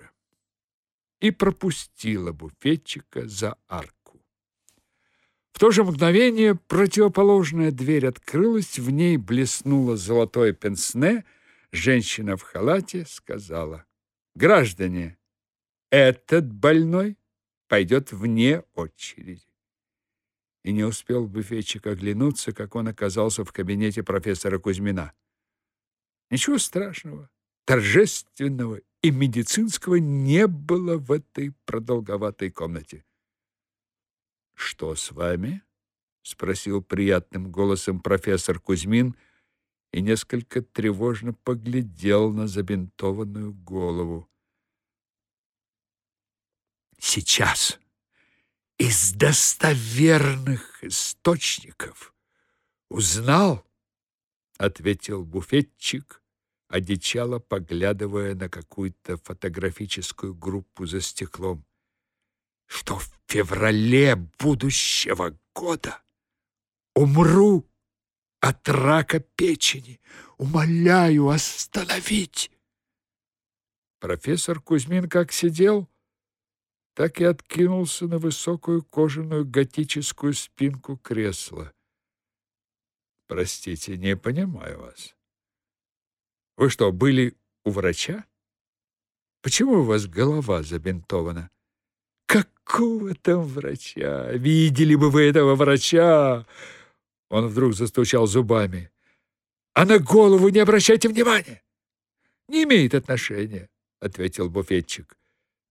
И пропустила буфетчика за арку. В то же мгновение противоположная дверь открылась, в ней блеснуло золотое пенсне, женщина в халате сказала, «Граждане, этот больной пойдет вне очереди. И не успел буфетчик оглянуться, как он оказался в кабинете профессора Кузьмина. Ничего страшного, торжественного и медицинского не было в этой продолговатой комнате. «Что с вами?» — спросил приятным голосом профессор Кузьмин и несколько тревожно поглядел на забинтованную голову. Сейчас из достоверных источников узнал, ответил буфетчик, одичало поглядывая на какую-то фотографическую группу за стеклом, что в феврале будущего года умру от рака печени. Умоляю остановить. Профессор Кузьмин как сидел, так и откинулся на высокую кожаную готическую спинку кресла. Простите, не понимаю вас. Вы что, были у врача? Почему у вас голова забинтована? Какого там врача? Видели бы вы этого врача? Он вдруг застучал зубами. А на голову не обращайте внимания. Не имеет отношения, ответил буфетчик.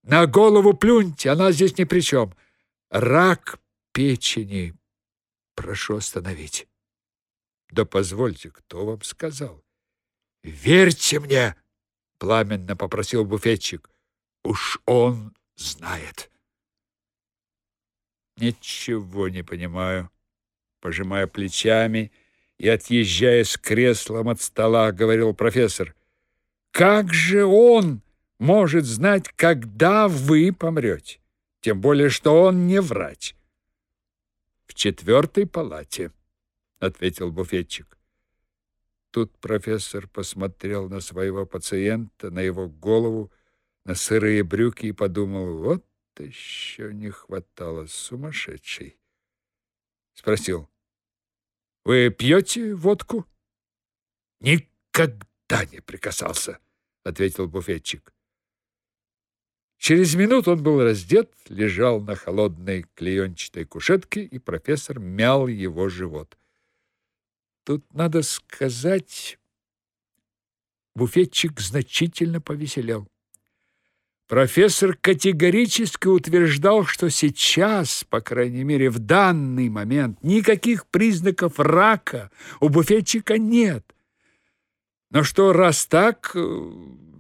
На голову плюньте, она здесь ни при чем. Рак печени. Прошу остановить. Да позвольте, кто вам сказал? Верьте мне, пламенно попросил буфетчик. Уж он знает. Ничего не понимаю, пожимая плечами и отъезжая с креслом от стола, говорил профессор. Как же он может знать, когда вы помрете, тем более, что он не врач. В четвертой палате, ответил буфетчик. Тут профессор посмотрел на своего пациента, на его голову, на сырые брюки и подумал: вот еще не хватало сумасшедший. Спросил: "Вы пьете водку?" "Никогда не прикасался", ответил буфетчик. Через минуту он был раздет, лежал на холодной клеенчатой кушетке, и профессор мял его живот. Тут надо сказать, буфетчик значительно повеселел. Профессор категорически утверждал, что сейчас, по крайней мере, в данный момент, никаких признаков рака у буфетчика нет. Но что раз так,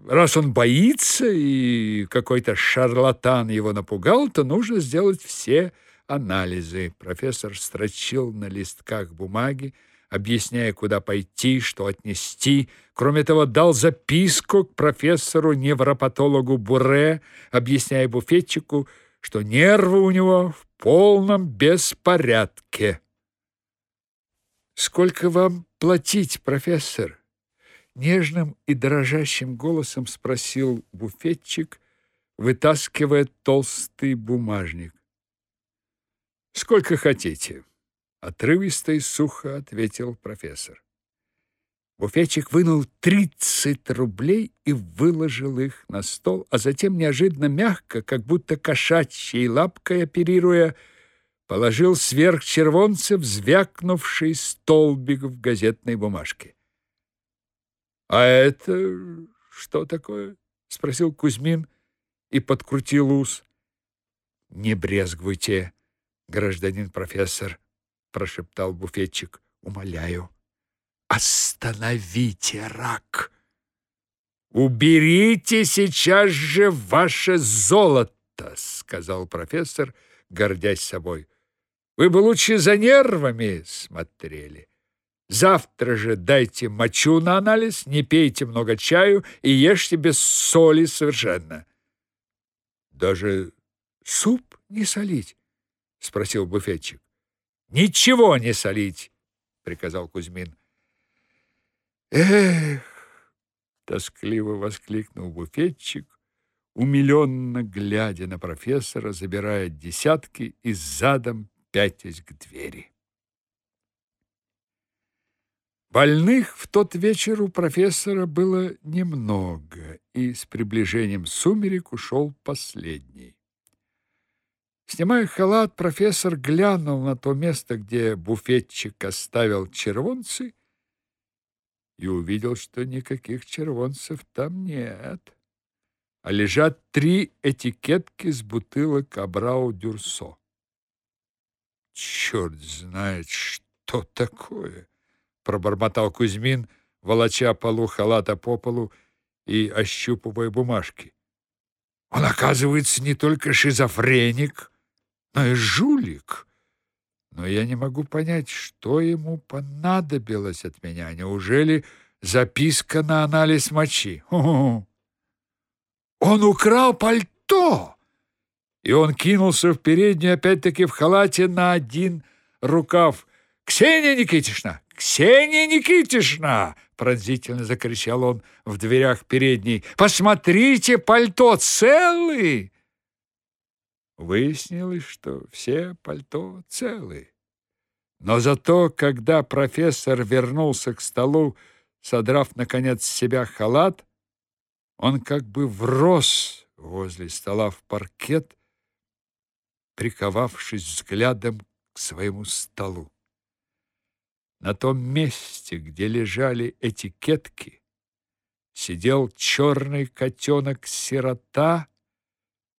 раз он боится и какой-то шарлатан его напугал, то нужно сделать все анализы. Профессор строчил на листках бумаги, объясняя, куда пойти, что отнести. Кроме того, дал записку к профессору-невропатологу Буре, объясняя буфетчику, что нервы у него в полном беспорядке. «Сколько вам платить, профессор?» Нежным и дрожащим голосом спросил буфетчик, вытаскивая толстый бумажник. «Сколько хотите?» — отрывисто и сухо ответил профессор. Буфетчик вынул тридцать рублей и выложил их на стол, а затем неожиданно мягко, как будто кошачьей лапкой оперируя, положил сверх червонцев звякнувший столбик в газетной бумажке. А это что такое? спросил Кузьмин и подкрутил ус. Не брезгуйте, гражданин профессор, прошептал буфетчик. Умоляю, остановите рак. Уберите сейчас же ваше золото, сказал профессор, гордясь собой. Вы бы лучше за нервами смотрели. Завтра же дайте мочу на анализ, не пейте много чаю и ешьте без соли совершенно. Даже суп не солить? спросил буфетчик. Ничего не солить, приказал Кузьмин. Эх, тоскливо воскликнул буфетчик, умиленно глядя на профессора, забирая десятки и задом пятясь к двери. Больных в тот вечер у профессора было немного, и с приближением сумерек ушел последний. Снимая халат, профессор глянул на то место, где буфетчик оставил червонцы, и увидел, что никаких червонцев там нет, а лежат три этикетки с бутылок Абрау-Дюрсо. Черт знает, что такое! пробормотал Кузьмин, волоча полу халата по полу и ощупывая бумажки. Он, оказывается, не только шизофреник, жулик. Но я не могу понять, что ему понадобилось от меня. Неужели записка на анализ мочи? Ху Он украл пальто! И он кинулся в переднюю, опять-таки в халате на один рукав. «Ксения Никитична! «Ксения Никитична!» — пронзительно закричал он в дверях передней. «Посмотрите, пальто целый!» Выяснилось, что все пальто целы. Но зато, когда профессор вернулся к столу, содрав, наконец, с себя халат, он как бы врос возле стола в паркет, приковавшись взглядом к своему столу. На том месте, где лежали этикетки, сидел черный котенок-сирота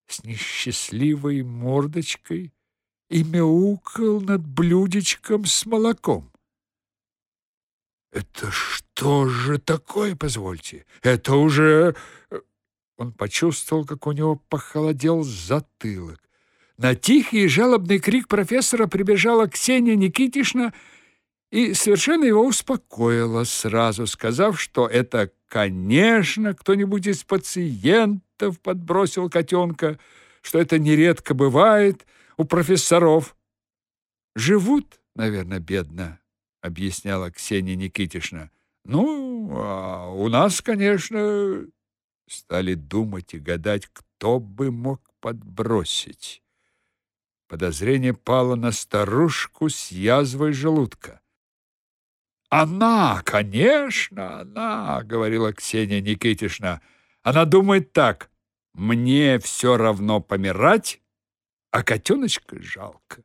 с несчастливой мордочкой и мяукал над блюдечком с молоком. «Это что же такое, позвольте? Это уже...» Он почувствовал, как у него похолодел затылок. На тихий и жалобный крик профессора прибежала Ксения Никитишна и совершенно его успокоила, сразу сказав, что это, конечно, кто-нибудь из пациентов подбросил котенка, что это нередко бывает у профессоров. Живут, наверное, бедно, объясняла Ксения Никитишна. Ну, а у нас, конечно, стали думать и гадать, кто бы мог подбросить. Подозрение пало на старушку с язвой желудка. Она, конечно, она, говорила Ксения Никитишна. Она думает так: мне все равно помирать, а котеночка жалко.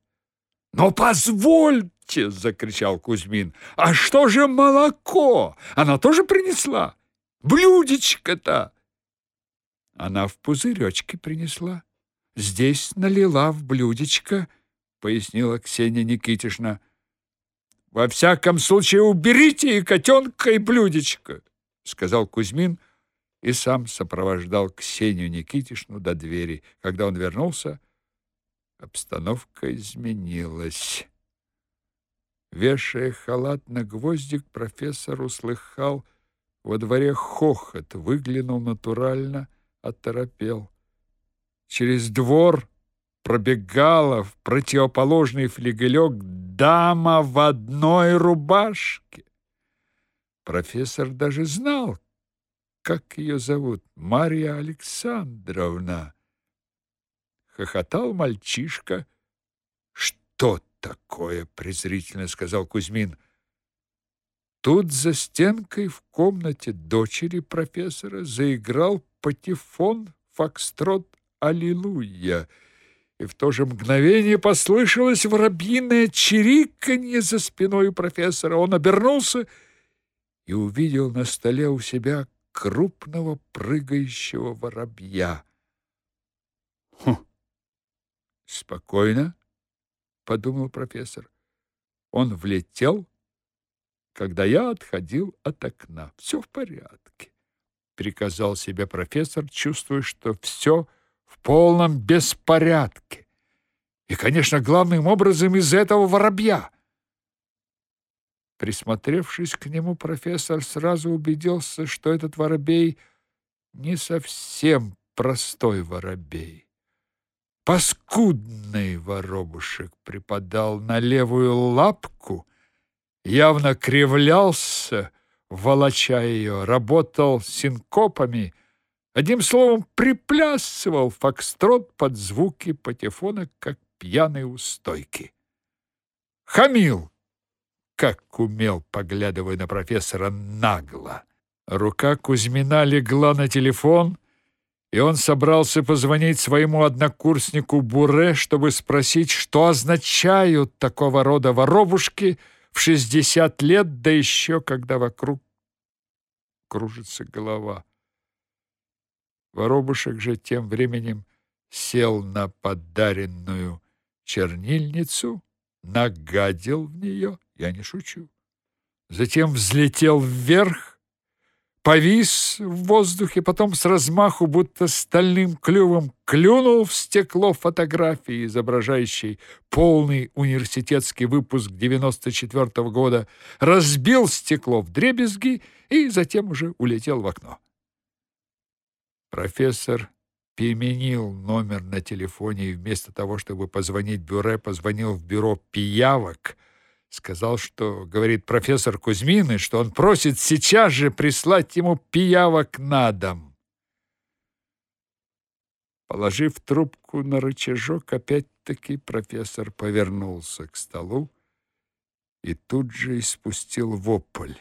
Но позвольте, закричал Кузьмин. А что же молоко? Она тоже принесла? Блюдечко-то. Она в пузыречке принесла. Здесь налила в блюдечко, пояснила Ксения Никитишна. Во всяком случае, уберите и котенка, и блюдечко, сказал Кузьмин и сам сопровождал Ксению Никитишну до двери. Когда он вернулся, обстановка изменилась. Вешая халат на гвоздик, профессор услыхал во дворе хохот, выглянул натурально, оторопел. Через двор пробегала в противоположный флигелек дама в одной рубашке. Профессор даже знал, как ее зовут, Марья Александровна. Хохотал мальчишка. Что такое, презрительно сказал Кузьмин. Тут за стенкой в комнате дочери профессора заиграл патефон фокстрот Аллилуйя и в то же мгновение послышалось воробьиное чириканье за спиной профессора. Он обернулся и увидел на столе у себя крупного прыгающего воробья. «Хм! Спокойно», — подумал профессор. Он влетел, когда я отходил от окна. «Все в порядке», — приказал себе профессор, чувствуя, что все — в полном беспорядке. И, конечно, главным образом из этого воробья. Присмотревшись к нему, профессор сразу убедился, что этот воробей не совсем простой воробей. Паскудный воробушек припадал на левую лапку, явно кривлялся, волоча ее, работал синкопами, одним словом, приплясывал фокстрот под звуки патефона, как пьяный у стойки. Хамил, как умел, поглядывая на профессора нагло. Рука Кузьмина легла на телефон, и он собрался позвонить своему однокурснику Буре, чтобы спросить, что означают такого рода воробушки в 60 лет, да еще когда вокруг кружится голова. Воробушек же тем временем сел на подаренную чернильницу, нагадил в нее, я не шучу. Затем взлетел вверх, повис в воздухе, потом с размаху, будто стальным клювом, клюнул в стекло фотографии, изображающей полный университетский выпуск 94 -го года, разбил стекло в дребезги и затем уже улетел в окно. Профессор переменил номер на телефоне и вместо того, чтобы позвонить в бюро, позвонил в бюро пиявок. Сказал, что, говорит профессор Кузьмин, и что он просит сейчас же прислать ему пиявок на дом. Положив трубку на рычажок, опять-таки профессор повернулся к столу и тут же испустил вопль.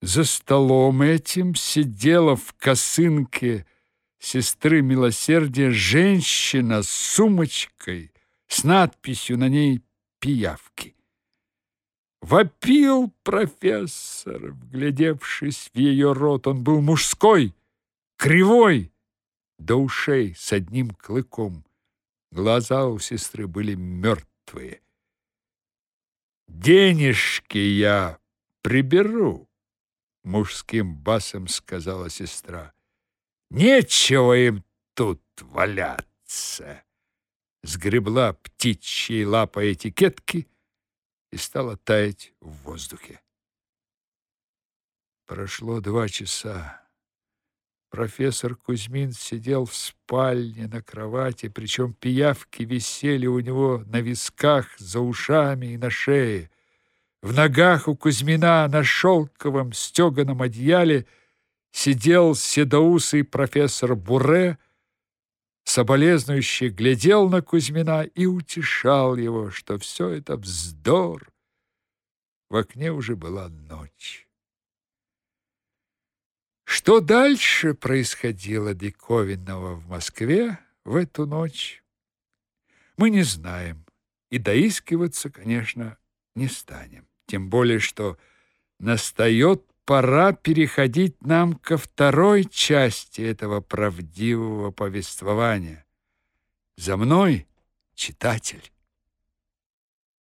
За столом этим сидела в косынке сестры милосердия женщина с сумочкой с надписью на ней «Пиявки». Вопил профессор, вглядевшись в ее рот. Он был мужской, кривой, до ушей с одним клыком. Глаза у сестры были мертвые. «Денежки я приберу», — мужским басом сказала сестра. Нечего им тут валяться. Сгребла птичьей лапой этикетки и стала таять в воздухе. Прошло два часа. Профессор Кузьмин сидел в спальне на кровати, причем пиявки висели у него на висках, за ушами и на шее. В ногах у Кузьмина на шелковом стеганом одеяле — сидел седоусый профессор Буре, соболезнующий глядел на Кузьмина и утешал его, что все это вздор. В окне уже была ночь. Что дальше происходило диковинного в Москве в эту ночь, мы не знаем и доискиваться, конечно, не станем. Тем более, что настает пора переходить нам ко второй части этого правдивого повествования. За мной, читатель.